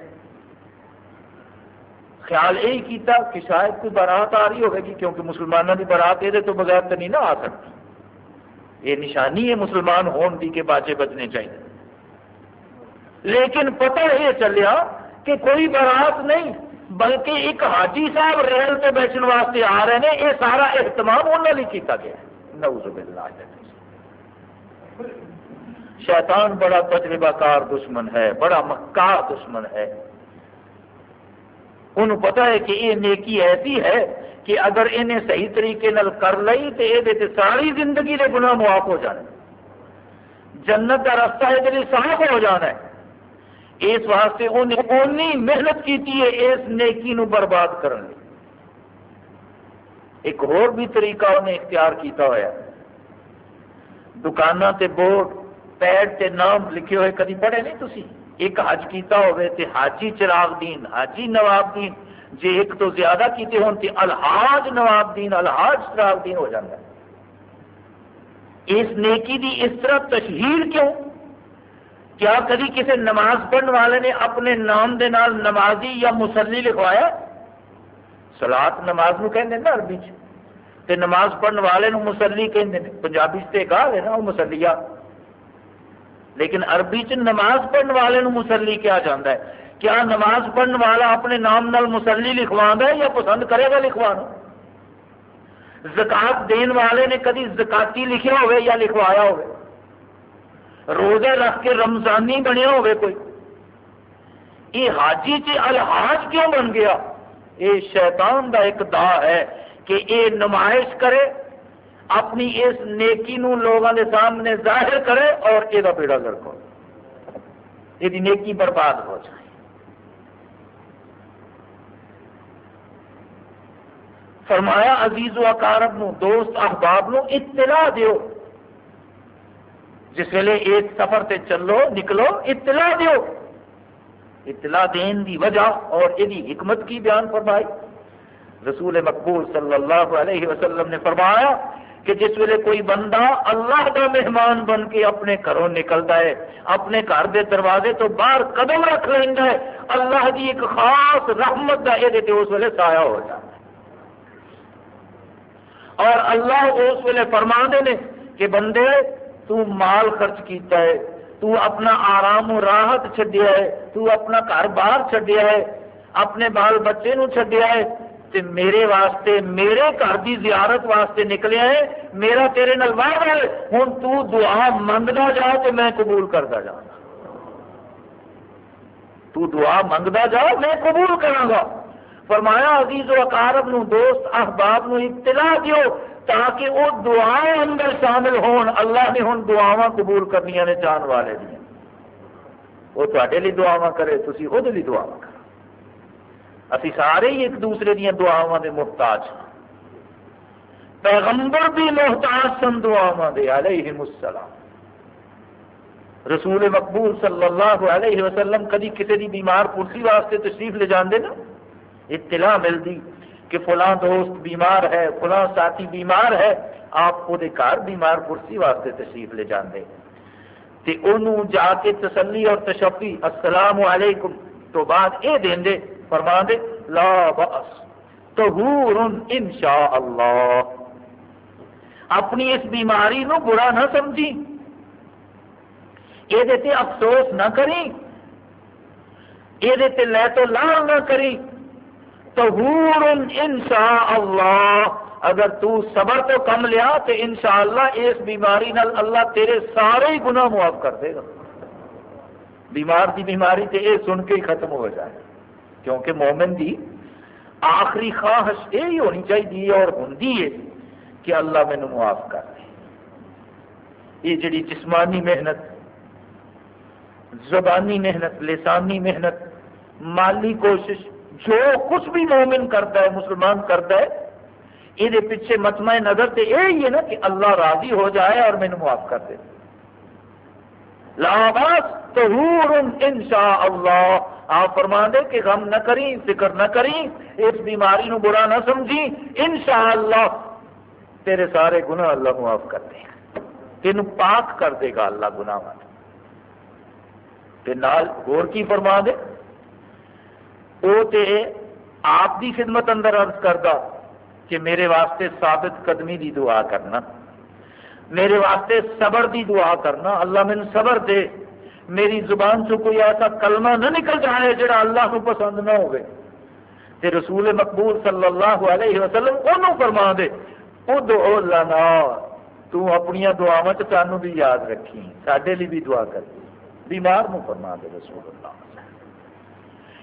خیال یہی کیتا کہ شاید کوئی بارات آ رہی ہوگی کیونکہ مسلمانوں کی بارات یہ تو بغیر تو نہیں نہ آ سکتی۔ یہ نشانی ہے مسلمان ہون دی کے باجے بجنے چاہیے۔ لیکن پتہ یہ چلیا کہ کوئی بارات نہیں، بلکہ ایک حاجی صاحب ریل سے بیچنے واسطے آ رہے ہیں یہ سارا اہتمام انہوں نے کیتا گیا نعوذ باللہ۔ شیطان بڑا تجربہ کار دشمن ہے، بڑا مکار دشمن ہے۔ انہوں پتا ہے کہ یہ نیکی ایسی ہے کہ اگر انہیں صحیح طریقے نل کر لی تو یہ ساری زندگی کے گناہ معاف ہو جانے۔ جنت کا رستہ یہ صاف ہو جانا ہے۔ اس واسطے انہیں اونی محنت کی اس نیکی نو برباد کرنے۔ ایک اور بھی طریقہ انہیں اختیار کیتا ہوا دکانوں تے بورڈ پیڈ تے نام لکھے ہوئے کدی پڑھے نہیں تھی ایک حج کیتا ہوئے تے حاجی چراغ دین حاجی نواب دین جے ایک تو زیادہ کیتے ہون تے الحاج نواب دین الحاج چراغ دین ہو جاتا اس نیکی دی اس طرح تشہیر کیوں کیا کبھی کسی نماز پڑھنے والے نے اپنے نام دے نال نمازی یا مسلی لکھوایا سلاد نماز نو کہندے نا عربی چ تے نماز پڑھنے والے نو مسلی کہندے نے، پنجابی سے گال ہے نا، وہ مسلیہ لیکن عربی چ نماز پڑھنے والے نو مسلی کیا جاتا ہے؟ کیا نماز پڑھنے والا اپنے نام نال مسلی لکھوا ہے یا پسند کرے گا لکھوانا زکات دین والے نے کدی زکاتی لکھا ہوئے یا لکھوایا ہوئے روزے رکھ کے رمضانی بنیا ہوئے کوئی؟ یہ حاجی چ الحاج کیوں بن گیا؟ یہ شیطان دا ایک دا ہے۔ کہ یہ نمائش کرے، اپنی اس نیکی نو لوگوں کے سامنے ظاہر کرے اور یہ بیڑا گرک ہو یہ نیکی برباد ہو جائے۔ فرمایا، عزیز و اقارب نو، دوست، احباب نو اطلاع دیو۔ جس ویلے ایک سفر تے چلو، نکلو، اطلاع دیو۔ اطلاع دین دی وجہ اور یہ حکمت کی بیان فرمائی۔ رسول مقبول صلی اللہ علیہ وسلم نے فرمایا کہ جس ویلے کوئی بندہ اللہ کا مہمان بن کے اپنے گھروں نکلتا ہے، اپنے گھر دے دروازے تو باہر قدم رکھ لینا ہے۔ اللہ کی ایک خاص رحمت کا یہ اس ویلے سایہ ہو جاتا ہے اور اللہ اس ویلے فرما دے کہ بندے، تو مال خرچ کیتا ہے، تو اپنا آرام و راحت چڈیا ہے، تو اپنا گھر باہر چڈیا ہے، اپنے بال بچے نو چڈیا ہے۔ تے میرے واسطے، میرے گھر دی زیارت واسطے نکلیا ہے میرا تیرے نال واہ ہے ہوں تو دعا منگتا جا تو میں قبول کرتا جا۔ تو دعا منگتا جا، میں قبول کرا گا۔ فرمایا، عزیز و اقارب نو دوست، احباب نو اطلاع دیو تاکہ وہ دعائیں اندر شامل ہون۔ اللہ نے ہوں دعا قبول کرنی نے چاہن والے دیا۔ وہ تے لیے دعا کرے تھی وہ دعا کرو اسی سارے ہی ایک دوسرے دیا دعاواں دے محتاج ہیں۔ پیغمبر بھی محتاج سن دعاواں دے علیہ السلام۔ رسول مقبول صلی اللہ علیہ وسلم کدی کسی دی بیمار کرسی واسطے تشریف لے جاندے نا؟ اطلاع ملتی کہ فلاں دوست بیمار ہے، فلاں ساتھی بیمار ہے، آپ وہ گھر بیمار کرسی واسطے تشریف لے جاندے۔ تے انہوں جا کے تسلی اور تشفی، السلام علیکم تو بعد اے دیں دے فرما دے، لا بأس، طہور انشاءاللہ۔ اپنی اس بیماری نو برا نہ سمجھی۔ یہ افسوس نہ کری۔ یہ لے تو لال نہ کری۔ طہور انشاءاللہ۔ اگر تو صبر تو کم لیا تو انشاءاللہ اس بیماری نال اللہ تیرے سارے ہی گناہ معاف کر دے گا۔ بیمار دی بیماری تے یہ سن کے ہی ختم ہو جائے۔ کیونکہ مومن دی آخری خواہش یہی ہونی چاہیے اور ہوں کہ اللہ مینو معاف کر دے۔ یہ جڑی جسمانی محنت، زبانی محنت، لسانی محنت، مالی کوشش، جو کچھ بھی مومن کرتا ہے، مسلمان کرتا ہے، یہ پیچھے متمع نظر تو یہی ہے نا کہ اللہ راضی ہو جائے اور مینو معاف کر دے۔ لاباس تہور ان شاء اللہ آپ فرما دے کہ غم نہ کریں، فکر نہ کریں، اس بیماری نو برا نہ سمجھی ان شاء اللہ تیرے سارے گناہ اللہ معاف کر دے تین پاک کر دے گا اللہ گناہ نال اور کی فرما دے۔ وہ تے آپ دی خدمت اندر عرض کردہ کہ میرے واسطے ثابت قدمی دی دعا کرنا۔ میرے واسطے صبر دی دعا کرنا۔ اللہ من صبر دے۔ میری زبان سے کوئی ایسا کلمہ نہ نکل جائے جڑا اللہ کو پسند نہ ہوئے تے رسول مقبول صلی اللہ علیہ وسلم انہوں فرما دے ادعو لنا تو اپنی دعاواں سانو بھی یاد رکھی سڈے لیے بھی دعا کر۔ بیمار نو فرما دے رسول اللہ۔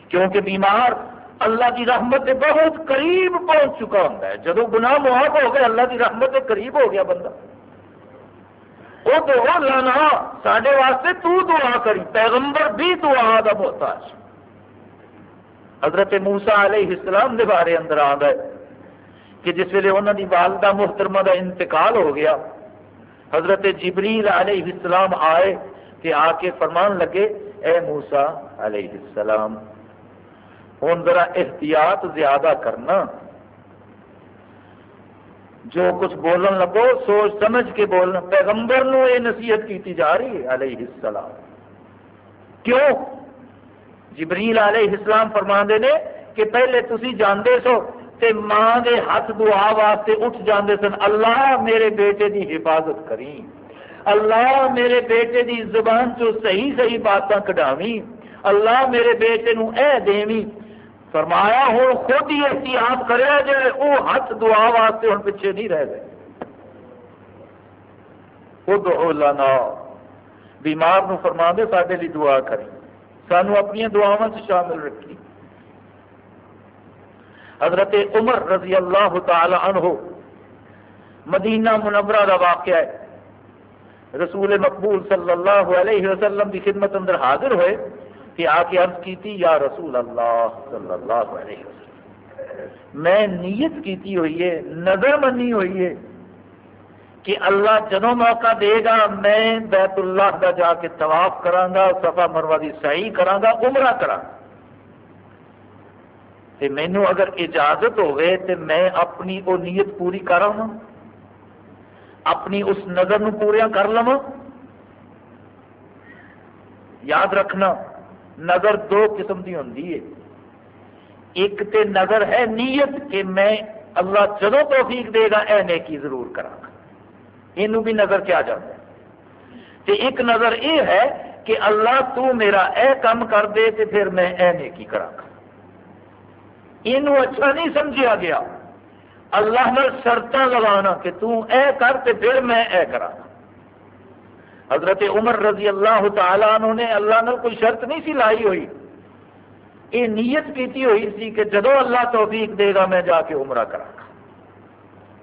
کیونکہ بیمار اللہ کی رحمت کے بہت قریب پہنچ چکا ہوں جب گناہ معاف ہو گیا اللہ کی رحمت کے قریب ہو گیا بندہ۔ وہ تو لانا سڈے واسطے تو دعا کری، پیغمبر بھی دعا کا محتاج۔ حضرت موسا علیہ السلام کے بارے اندر آ گئے کہ جس ویلے انہوں کی والدہ محترمہ کا انتقال ہو گیا، حضرت جبریل علیہ السلام آئے کہ آ کے فرمان لگے، اے موسا علیہ السلام ہوں ذرا احتیاط زیادہ کرنا۔ جو کچھ بولن لگو، سوچ سمجھ کے بولنا پیغمبر نو یہ نصیحت کی جا رہی ہے، علیہ السلام۔ کیوں؟ جبریل علیہ السلام فرما نے کہ پہلے تھی جانتے سو تے ماں دے ہاتھ دعا واسطے اٹھ جاندے سن۔ اللہ میرے بیٹے دی حفاظت کری اللہ میرے بیٹے دی زبان چو صحیح صحیح باتاں کڈاوی اللہ میرے بیٹے نو اے دیوی فرمایا، ہوں خود ہی احتیاط کرے جی وہ ہاتھ دعا واسطے ہوں پیچھے نہیں رہ گئے۔ خود اولانا بیمار نو فرما دے سارے لیے دعا کریں سانو اپنی دعاواں سے شامل رکھی۔ حضرت عمر رضی اللہ تعالی عنہ مدینہ منورہ کا واقعہ ہے۔ رسول مقبول صلی اللہ علیہ وسلم کی خدمت اندر حاضر ہوئے۔ کہ آ کے عرض کی تھی، یا رسول اللہ صلی اللہ علیہ وسلم۔ میں نیت کیتی ہوئی ہے، نظر منی ہوئی ہے کہ اللہ جنوں موقع دے گا، میں بیت اللہ کا جا کے طواف کرانگا صفا مروا کی صحیح کرانگا عمرہ کرا تے مینو اگر اجازت ہوئے تے میں اپنی وہ نیت پوری کرا اپنی اس نظر نو پوریا کر لوا یاد رکھنا نظر دو قسم کی ہوں ایک تے نظر ہے نیت کہ میں اللہ جدو توفیق دے گا، اے نیکی ضرور کرا یہ بھی نظر کیا جاتا ہے۔ تے ایک نظر یہ ہے کہ اللہ تو میرا اے کام کر دے تے پھر میں اے نیکی کرا یہ اچھا نہیں سمجھا گیا۔ اللہ نے شرط لگانا کہ تو اے کر تے پھر میں اے کرا حضرت عمر رضی اللہ تعالیٰ عنہ نے اللہ نے کوئی شرط نہیں سی لائی ہوئی۔ یہ نیت کیتی ہوئی سی کہ جدو اللہ توفیق دے گا میں جا کے عمرہ کرا۔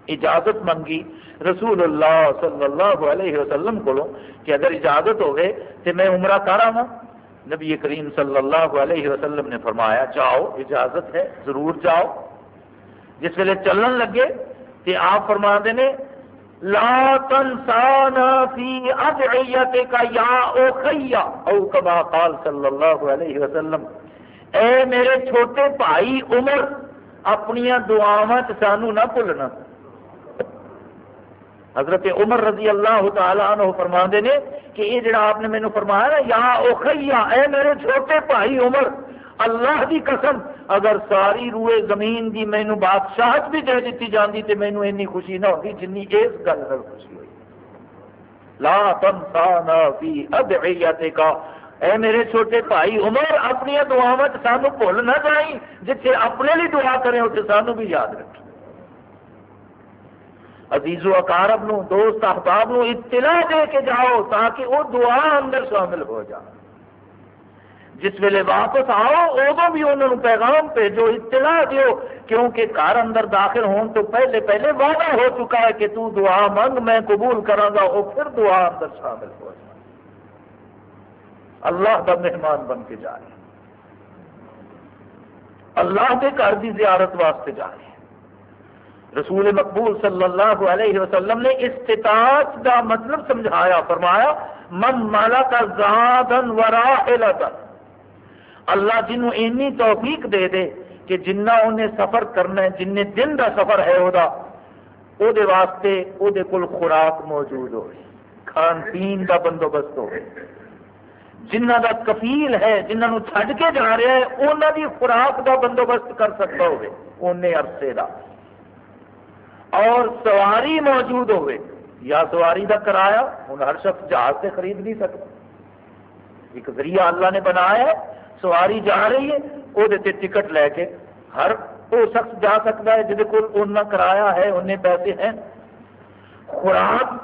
اجازت منگی رسول اللہ صلی اللہ علیہ وسلم کو کہ اگر اجازت ہوگی تو میں عمرہ کرا نبی کریم صلی اللہ علیہ وسلم نے فرمایا، جاؤ، اجازت ہے، ضرور جاؤ۔ جس ویلے چلن لگے کہ آپ فرما نے لا تنسانا فی ادعیتک یا اوخیا او کما قال صلی اللہ علیہ وسلم، اے میرے چھوٹے بھائی عمر اپنی دعاواں سانو نہ بھولنا۔ حضرت عمر رضی اللہ تعالیٰ عنہ فرما نے کہ یہ جڑا آپ نے مینو فرمایا نا، یا اوخیا اے میرے چھوٹے بھائی عمر اللہ دی قسم، اگر ساری روئے زمین دی مینو بادشاہت بھی دے دیتی جاندی تے مینو اینی خوشی نہ ہوتی جنی اس گل نال خوشی ہوئی۔ لا تنسانا فی ادعیتک اے میرے چھوٹے بھائی عمر، اپنی دعاواں سانو بھول نہ جائیں۔ جتھے اپنے لیے دعا کریں اتنے سانو بھی یاد رکھیں۔ عزیز و اقارب نو دوست احباب نو اطلاع دے کے جاؤ تاکہ وہ دعا اندر شامل ہو جائے۔ جس ویلے واپس آؤ، ادو بھی انہوں پیغام بھیجو، اطلاع دیو، کیونکہ گھر اندر داخل ہون تو پہلے پہلے وعدہ ہو چکا ہے کہ تو دعا منگ، میں قبول کروں گا وہ پھر دعا اندر شامل ہو جائے۔ اللہ کا مہمان بن کے جا رہے اللہ کے گھر کی زیارت واسطے جا رہے ہیں رسول مقبول صلی اللہ علیہ وسلم نے استطاعت کا مطلب سمجھایا، فرمایا، من مالا کا زادن ورا اللہ جنوں اینی توفیق دے دے کہ جنہ انہیں سفر کرنا ہے جن دن کا سفر ہے وہ او دے واسطے او دے کل خوراک موجود ہو کھان پین کا بندوبست ہو جنہ دا کفیل ہے جنہوں چھڈ کے جا رہا ہے انہوں دی خوراک کا بندوبست کر سکتا ہوئے۔ عرصے کا اور سواری موجود ہوئے۔ یا سواری کا کرایہ ہوں ہر شخص جہاز سے خرید نہیں سکتا۔ ایک ذریعہ اللہ نے بنایا ہے سواری جا رہی ہے وہ ٹکٹ لے کے ہر وہ شخص جا سکتا ہے جہد کو کرایا ہے انہیں پیسے ہیں۔ خوراک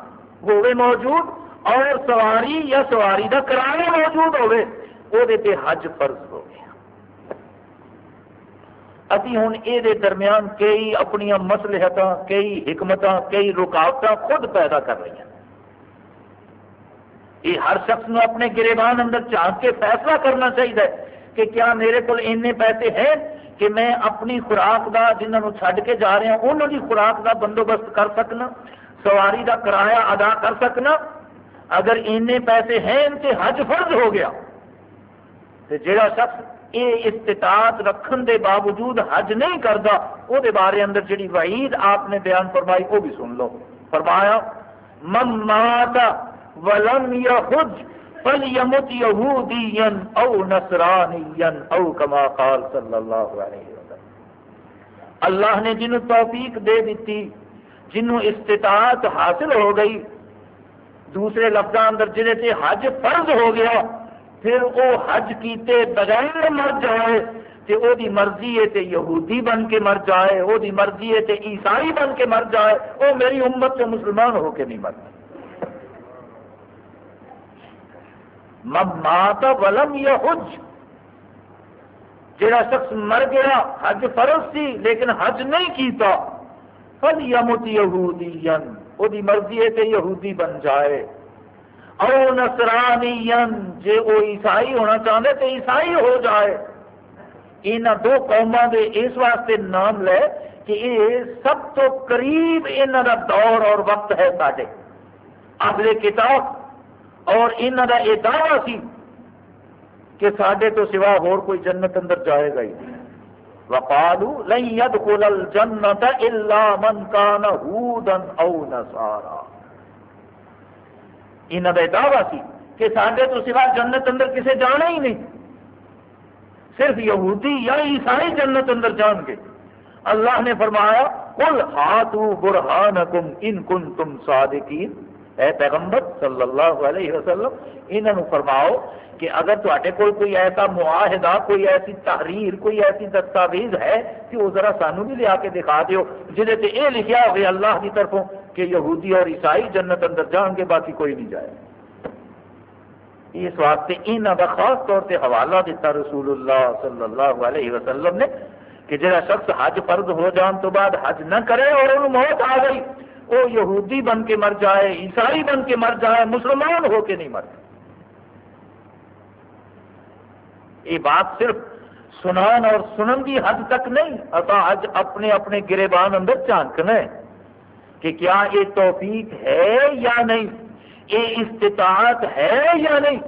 ہوئے موجود اور سواری یا سواری کا کرایہ موجود ہوئے وہ حج فرض ہو گیا ابھی ہوں یہ درمیان کئی اپنی مسلحت کئی حکمت کئی رکاوٹ خود پیدا کر رہی ہیں۔ یہ ہر شخص نے اپنے گریبان اندر چانک کے فیصلہ کرنا چاہیے۔ کہ کیا میرے کو پیسے ہیں کہ میں اپنی خوراک کا جنہوں چھڈ کے جا رہا ہوں، انہوں کی خوراک کا بندوبست کر سکنا، سواری کا کرایہ ادا کر سکنا۔ اگر این پیسے ہیں، ان سے حج فرض ہو گیا۔ تو جڑا شخص یہ استطاعت رکھن دے باوجود حج نہیں کرتا وہ بارے اندر جڑی وعید آپ نے بیان فرمائی وہ بھی سن لو۔ فرمایا، من مات ولم يحج فلیمت یہودیا او نصرانیا او کما قال صلی اللہ علیہ وسلم اللہ نے جنہوں توفیق دے دیتی، جنہوں استطاعت حاصل ہو گئی، دوسرے لفظ اندر جنہیں تے حج فرض ہو گیا، پھر وہ حج کیتے بغیر مر جائے، تے او دی مرضی ہے تے یہودی بن کے مر جائے او دی مرضی ہے تے عیسائی بن کے مر جائے، وہ میری امت سے مسلمان ہو کے نہیں مرتا۔ مات ولم یا حج جڑا شخص مر گیا، حج فرض سی لیکن حج نہیں کیتا فل یمت یہودی وہ مرضی ہے کہ یہودی بن جائے۔ او نصرانی جے وہ عیسائی ہونا چاہتے تو عیسائی ہو جائے۔ ان دو قوموں دے اس واسطے نام لے کہ یہ سب تو قریب انہوں کا دور اور وقت ہے سارے اگلے کتاب اور انہوں کا یہ دعوی سی کہ سڈے تو سوا ہور کوئی جنت اندر جائے گا ہی وقالو لن يدخل الجنت الا من كان هودا او نصارا۔ انہوں کا دعوی سی کہ سڈے تو سوا جنت اندر کسے جانا ہی نہیں۔ صرف یہودی یا عیسائی جنت اندر جان گے۔ اللہ نے فرمایا، قل ہاتھو برہانکم ان کنتم صادقین۔ اے پیغمبر صلی اللہ علیہ وسلم، انہوں فرماؤ کہ اگر تے کوئی کوئی ایسا معاہدہ، کوئی ایسی تحریر، کوئی ایسی دستاویز ہے کہ وہ ذرا سانو بھی لیا کے دکھا دیو جہے تے یہ لکھا ہوئے اللہ کی طرفوں کہ یہودی اور عیسائی جنت اندر جان گے باقی کوئی نہیں جائے۔ اس واسطے انہوں کا خاص طور سے حوالہ دیتا رسول اللہ صلی اللہ علیہ وسلم نے کہ جہاں شخص حج فرض ہو جان تو بعد حج نہ کرے اور انہوں موت آ گئی۔ وہ یہودی بن کے مر جائے، عیسائی بن کے مر جائے، مسلمان ہو کے نہیں مر یہ بات صرف سنان اور سنن کی حد تک نہیں اتا اج اپنے اپنے گربان اندر چانکنا ہے کہ کیا یہ توفیق ہے یا نہیں، یہ استطاعت ہے یا نہیں۔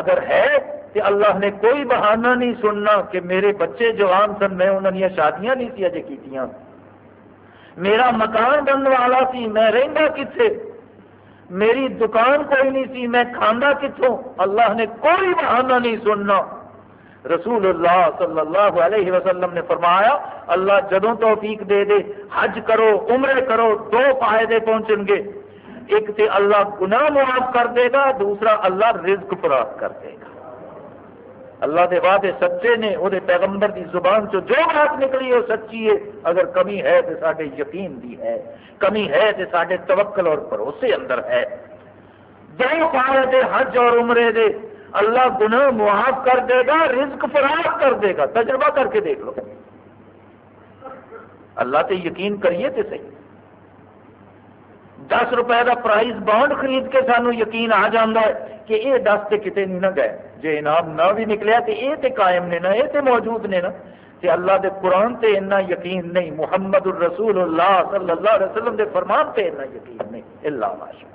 اگر ہے تو اللہ نے کوئی بہانہ نہیں سننا کہ میرے بچے جوان سن، میں انہوں نے شادیاں نہیں سی اجے کیتیاں میرا مکان بننے والا سی، میں رہندا کتنے میری دکان کوئی نہیں سی، میں کھانا کتوں اللہ نے کوئی بہانہ نہیں سننا۔ رسول اللہ صلی اللہ علیہ وسلم نے فرمایا، اللہ جدوں توفیق دے دے، حج کرو، عمرے کرو، دو فائدے پہنچن گے۔ ایک تے اللہ گناہ معاف کر دے گا، دوسرا اللہ رزق پراپت کر دے گا۔ اللہ دے وعدے سچے نے، وہ پیغمبر دی زبان چو جو بات نکلی وہ سچی ہے۔ اگر کمی ہے تو سارے یقین دی ہے۔ کمی ہے تو سارے توکل اور بھروسے اندر ہے۔ دو فائدے حج اور عمرے دے۔ اللہ گناہ معاف کر دے گا، رزق فراہم کر دے گا۔ تجربہ کر کے دیکھ لو۔ اللہ تے یقین کریے تے صحیح۔ دس روپے کا پرائز بانڈ خرید کے سانو یقین آ جاتا ہے کہ یہ دس تے کتے نہیں نہ گئے۔ جی انعام نہ بھی نکلیا تو یہ تے قائم نے نا یہ تے موجود نے نا۔ تے اللہ دے قرآن تے اتنا یقین نہیں۔ محمد الرسول اللہ صلی اللہ علیہ وسلم دے فرمان تے اتنا یقین نہیں۔ اللہ۔ ماشاء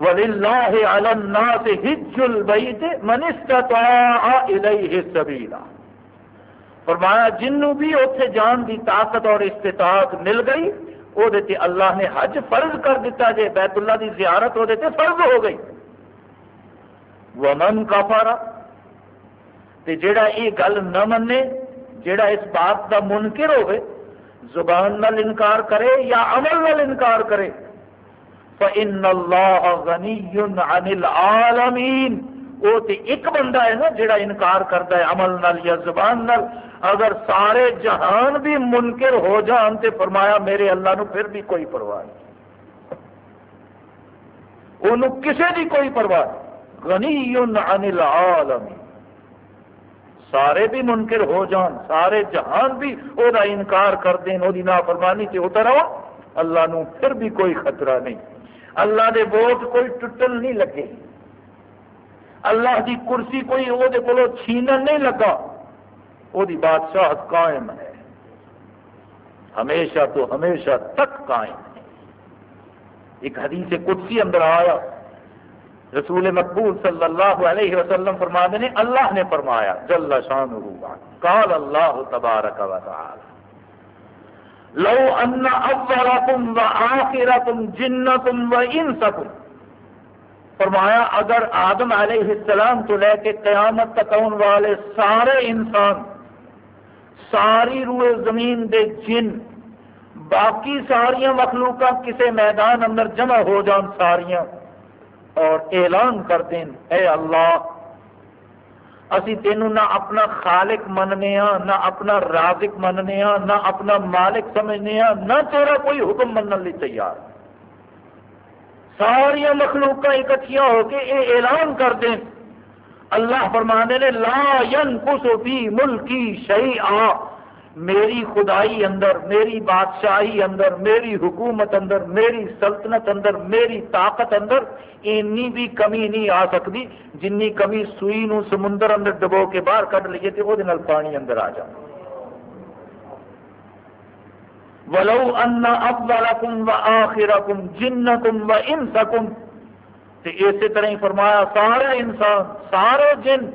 وَلِلَّهِ عَلَى النَّاسِ حِجُّ الْبَيْتِ مَنِ اسْتَطَاعَ إِلَيْهِ سَبِيلًا فرمایا، جنوں بھی اتنے جان دی طاقت اور استطاعت مل گئی وہ اللہ نے حج فرض کر دیتا جے، بیت اللہ دی زیارت وہ فرض ہو گئی۔ ومن کفارا تے جیڑا یہ گل نہ منے، جیڑا اس بات دا منکر ہوئے، زبان نال انکار کرے یا عمل نال انکار کرے، فَإِنَّ اللَّهَ غَنِيٌّ عَنِ الْعَالَمِينَ۔ وہ تے ایک بندہ ہے نا جڑا انکار کرتا ہے عمل نال یا زبان نال اگر سارے جہان بھی منکر ہو جان تے فرمایا میرے اللہ نو پھر بھی کوئی پرواہ نہیں۔ انہوں کسے دی کوئی پرواہ نہیں۔ غنی عن العالمین۔ سارے بھی منکر ہو جان، سارے جہان بھی وہ انکار کر دیں وہ نافرمانی سے اتر آؤ اللہ نو پھر بھی کوئی خطرہ نہیں۔ اللہ دے ووٹ کوئی ٹوٹن نہیں لگے۔ اللہ دی کرسی کوئی وہ چھینن نہیں لگا۔ وہ بادشاہ قائم ہے۔ ہمیشہ تو ہمیشہ تک قائم ہے۔ ایک حدیث قدسی اندر آیا۔ رسول مقبول صلی اللہ علیہ وسلم فرما نے اللہ نے فرمایا، جل شان قال اللہ تبارک و تعالی، لو ان اولکم و آخرکم جنکم و انسکم۔ فرمایا، اگر آدم علیہ السلام تو لے کے قیامت تک آن والے سارے انسان ساری روئے زمین دے جن، باقی ساریاں مخلوقات کسے میدان اندر جمع ہو جان ساریاں اور اعلان کر دیں اے اللہ، اسی تینوں نہ اپنا خالق مننے ہاں نہ اپنا رازق مننے ہاں نہ اپنا مالک سمجھنے ہاں نہ تیرا کوئی حکم منن لی تیار۔ ساریا مخلوق اکٹھیاں ہو کے یہ اعلان کر دیں اللہ فرمانے نے لا ينقص فی ملکی شہی میری خدائی اندر، میری بادشاہی اندر، میری حکومت اندر، میری سلطنت اندر، میری طاقت اندر اینی بھی کمی نہیں آ سکتی جنی کمی سوئی نو سمندر اندر ڈبو کے باہر کٹ لیے تو وہ پانی اندر آ جائے ولو ان اولکم و آخرکم جنکم و انسکم تو اسی طرح ہی فرمایا، سارے انسان، سارے جن،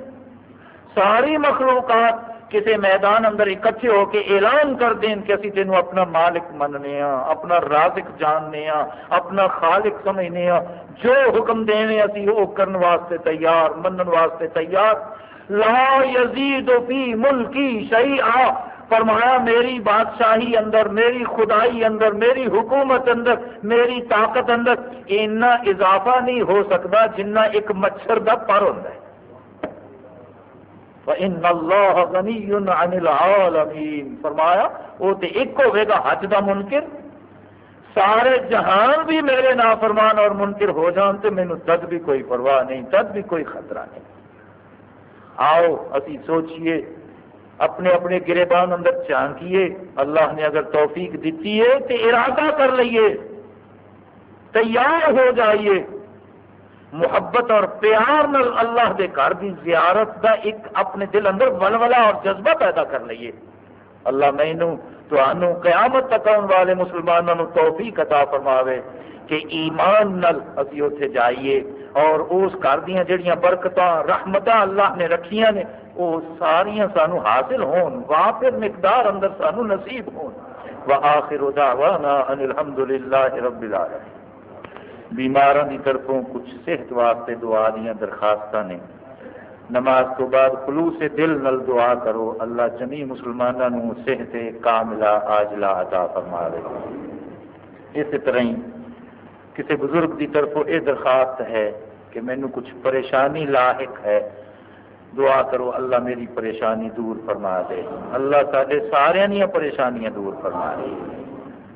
ساری مخلوقات کسی میدان اندر اکٹھے ہو کے اعلان کر دیں کہ اسی تینوں اپنا مالک مننے ہاں اپنا رازق جاننے ہاں اپنا خالق سمجھنے ہاں۔ جو حکم دینے اسی وہ کرن واسطے تیار، منن واسطے تیار۔ لا یزید فی ملکی شیئا۔ فرمایا، میری بادشاہی اندر، میری خدائی اندر، میری حکومت اندر، میری طاقت اندر اتنا اضافہ نہیں ہو سکتا جنہ ایک مچھر دا پر ہوتا ہے۔ فَإِنَّ اللَّهَ غَنِيٌّ عَنِ الْعَالَمِينَ۔ فرمایا، وہ تے ایک ہوئے گا حج دا منکر۔ سارے جہان بھی میرے نافرمان اور منکر ہو جان تے مینو تد بھی کوئی پرواہ نہیں، تد بھی کوئی خطرہ نہیں۔ آؤ، اسی سوچئے اپنے اپنے گریبان اندر چانکیے اللہ نے اگر توفیق دیتی ہے تو ارادہ کر لئیے تیار ہو جائیے۔ محبت اور پیار نل اللہ دے گھر کی زیارت دا ایک اپنے دل اندر ولولا اور جذبہ پیدا کر لیے۔ اللہ مینو تو قیامت تک آنے والے مسلمانوں توفیق عطا فرماوے کہ ایمان نل اسی اتنے جائیے اور اس گھر دیا جڑیاں برکت رحمت اللہ نے رکھیاں نے وہ ساریاں سانو حاصل ہون وافر مقدار اندر سانو نصیب ہون۔ وآخر دعوانا ان الحمدللہ رب العالمین۔ بیماروں کی طرفوں کچھ صحت واسطے دعا دیا درخواست نے۔ نماز تو بعد خلوص دل نل دعا کرو، اللہ جمی مسلمانوں صحت کاملہ آجلا عطا فرما دے اس طرح ہی کسی بزرگ کی طرف یہ درخواست ہے کہ مینو کچھ پریشانی لاحق ہے۔ دعا کرو، اللہ میری پریشانی دور فرما دے۔ اللہ سارے سارے پریشانیاں دور فرما دے۔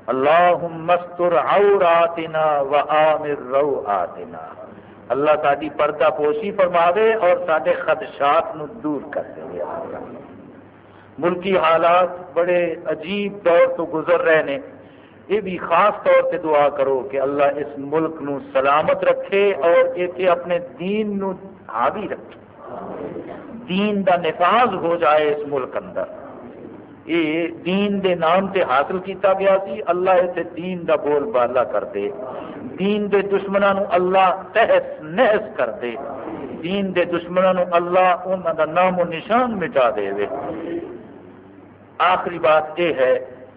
اللہ مستر عوراتنا و آمر رو آتنا اللہ ساری پردہ پوشی فرماوے اور سارے خدشات نو دور کر دے۔ ملکی حالات بڑے عجیب دور تو گزر رہے ہیں یہ بھی خاص طور سے دعا کرو کہ اللہ اس ملک نو سلامت رکھے اور یہ اپنے دین نو حاوی رکھے۔ دین دا نفاذ ہو جائے اس ملک اندر۔ یہ دین دے نام تے حاصل کیتا گیا سی، اللہ اسے دین دا بول بالا کر دے۔ دین دے دشمنوں اللہ تحس نحس کر دے۔ دین دے دشمنوں اللہ انہوں دا نام و نشان مٹا دے وے۔ آخری بات یہ ہے